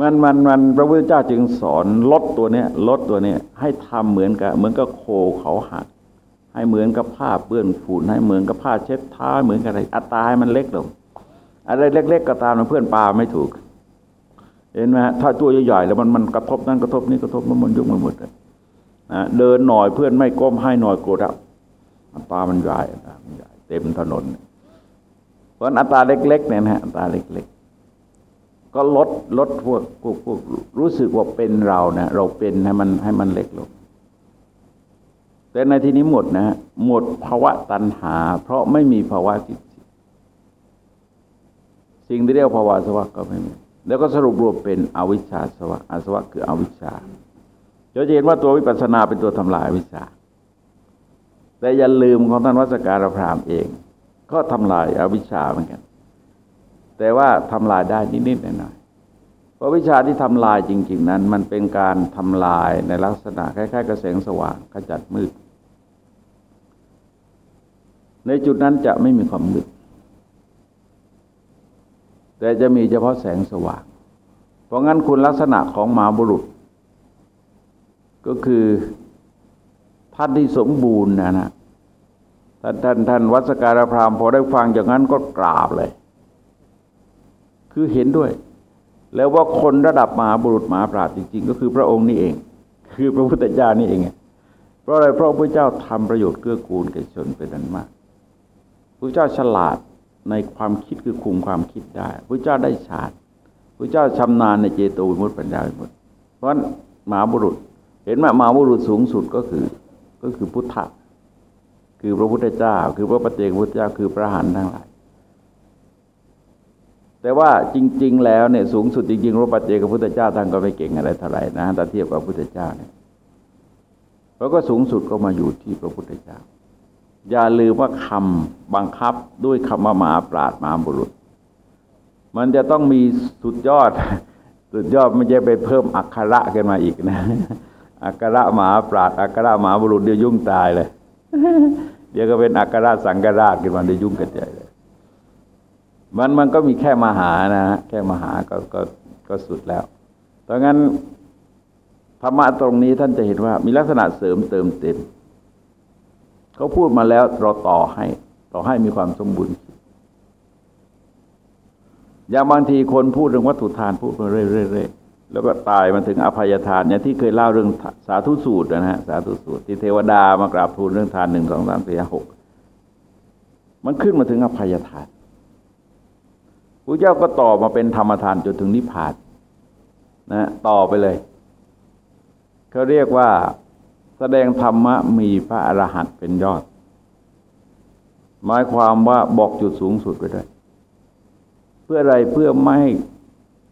มันมันมันพระพุทธเจ้าจึงสอนลดตัวเนี้ยลดตัวเนี้ยให้ทำเหมือนกับเหมือนกับโคเขาหัก ให้เหมือนกับผ้าเปื้อนฝุ่นให้เหมือนกับผ้าเช็ดเท้าเหมือนกับอะไรอัตราให้มันเล็กลงอะไรเล็ก ๆ ก็ตามนเพื่อนปลาไม่ถูก เห็นไหมถ้าตัวใหญ่ๆแล้วมันมันกระทบนั่นกระทบนี่กระทบมันมันยุ่งไปหมดเลยนะเดินหน่อยเพื่อนไม่ก้มให้หน่อยโกรธอะอัตรามันใหญ่มันใหญ่เต็มถนนเพราะอัตราเล็กๆเนี่ยนะอัตราเล็กๆ ก็ลดลดพวกพวกพวกรู้สึกว่าเป็นเรานะเราเป็นให้มันให้มันเล็กลงแต่ในที่นี้หมดนะหมดภาวะตัณหา เพราะไม่มีภาวะจิตสิ่งที่เรียกภาวะสวะก็ไม่มี แล้วก็สรุปรวมเป็นอวิชชาสวะอสวะคืออวิชชาจะเห็นว่าตัววิปัสสนาเป็นตัวทำลายอวิชา แต่อย่าลืมของท่านวัสการพรามเอง ก็ทำลายอาวิชชาเหมือนกัน แต่ว่าทำลายได้นิดๆหน่อยๆเพราะวิชาที่ทำลายจริง ๆ นั้น มันเป็นการทำลายในลักษณะคล้ายๆกระแสงสว่างขจัดมืด ในจุดนั้นจะไม่มีความมืด แต่จะมีเฉพาะแสงสว่าง เพราะงั้นคุณลักษณะของหมาบุรุษ ก็คือท่านที่สมบูรณ์นะนะท่านท่านท่านวัสการพรามพอได้ฟังอย่างนั้นก็กราบเลย คือเห็นด้วย แล้วว่าคนระดับมหาบุรุษมหาปราชญ์จริง ๆ ก็คือพระองค์นี่เอง คือพระพุทธเจ้านี่เองเพราะอะไรเพราะพระเจ้าทำประโยชน์เกื้อกูลแก่ชนเป็นนั้นมากพระเจ้าฉลาดในความคิดคือคุมความคิดได้พระเจ้าได้ฌานพระเจ้าชำนาญในเจโตวิมุตติปัญญาวิมุตติเพราะมหาบุรุษ เห็นไหมมหาบุรุษสูงสุดก็คือก็คือพุทธะคือพระพุทธเจ้า คือพระปฏิเจกพุทธเจ้าคือพระหันทั้งหลาย แต่ว่าจริง ๆ แล้วเนี่ยสูงสุดจริงๆพระปฏิเจกพุทธเจ้าท่านก็ไม่เก่งอะไรเท่าไหร่นะถ้าเทียบกับพุทธเจ้าเนี่ยแล้วก็สูงสุดก็มาอยู่ที่พระพุทธเจ้า อย่าลืมว่าคำบังคับด้วยคำว่ามาปราดมาบุรุษ มันจะต้องมีสุดยอด สุดยอดไม่ใช่ไปเพิ่มอักขระกันมาอีกนะอักขระมหาปราดอักขระมหาบุรุษเดี๋ยวยุ่งตายเลย เดี๋ยวก็เป็นอักขระสังกราชกันมาเดี๋ยวยุ่งกันใหญ่เลย มันมันก็มีแค่มหานะฮะแค่มหาก็ก็ก็สุดแล้วดังนั้นธรรมะตรงนี้ท่านจะเห็นว่า มีลักษณะเสริมเติมเต็มเขาพูดมาแล้วเราต่อให้ ต่อให้มีความสมบูรณ์อย่างบางทีคนพูดเรื่องวัตถุทานพูดมาเรื่อยๆแล้วก็ตายมาถึงอภัยทานเนี่ยที่เคยเล่าเรื่องสาธุสูตรนะฮะสาธุสูตร ที่เทวดามากราบทูลเรื่องทานหนึ่งสองสามสี่หกมันขึ้นมาถึงอภัยทาน พระเจ้าก็ต่อมาเป็นธรรมทานจนถึงนิพพานนะต่อไปเลยเขาเรียกว่าแสดงธรรมะมีพระอรหันต์เป็นยอด หมายความว่าบอกจุดสูงสุดไปด้วย เพื่ออะไรเพื่อไม่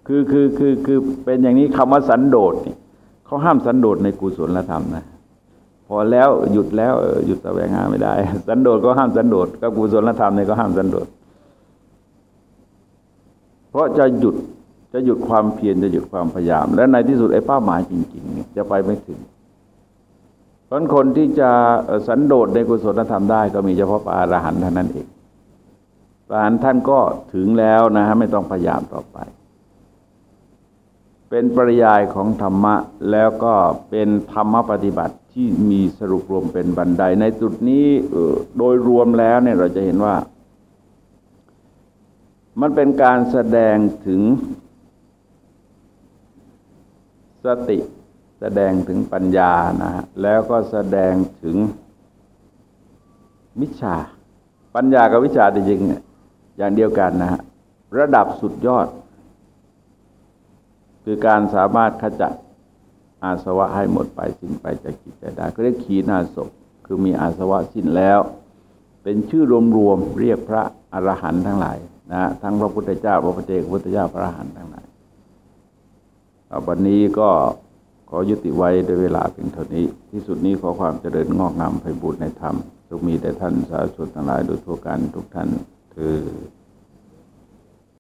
คือคือคือคือเป็นอย่างนี้คำว่าสันโดษนี่เขาห้ามสันโดษในกุศลธรรมนะพอแล้วหยุดแล้วหยุดแสวงหาไม่ได้ สันโดษก็ห้ามสันโดษกับกุศลธรรมนี่ก็ห้ามสันโดษ เพราะจะหยุดจะหยุดความเพียรจะหยุดความพยายาม และในที่สุดไอ้เป้าหมายจริงๆจะไปไม่ถึงพราะคนที่จะสันโดษในกุศลธรรมได้ ก็มีเฉพาะพระอรหันต์เท่านั้นเองพระอรหันต์ท่านก็ถึงแล้วนะฮะไม่ต้องพยายามต่อไป เป็นปริยายของธรรมะแล้วก็เป็นธรรมปฏิบัติที่มีสรุปรวมเป็นบันไดในจุดนี้โดยรวมแล้วเนี่ยเราจะเห็นว่า มันเป็นการแสดงถึงสติแสดงถึงปัญญานะฮะแล้วก็แสดงถึงวิชา ปัญญากับวิชาจริงๆอย่างเดียวกันนะฮะระดับสุดยอด คือการสามารถขจัดอาสวะให้หมดไปสิ้นไปจากจิตใจได้ก็เรียกขีณาศพคือมีอาสวะสิ้นแล้ว เป็นชื่อรวมๆเรียกพระอรหันต์ทั้งหลาย นะทั้งพระพุทธเจ้าพระปเจกพระพุทธเจ้าพระอรหันต์ทั้งหลายวันนี้ก็ขอยุติไว้ด้วยเวลาเพียงเท่านี้ ที่สุดนี้ขอความเจริญงอกงามไปบุญในธรรมจงมีแต่ท่านสาธุชนทั้งหลายโดยทั่วกันทุกท่านคือ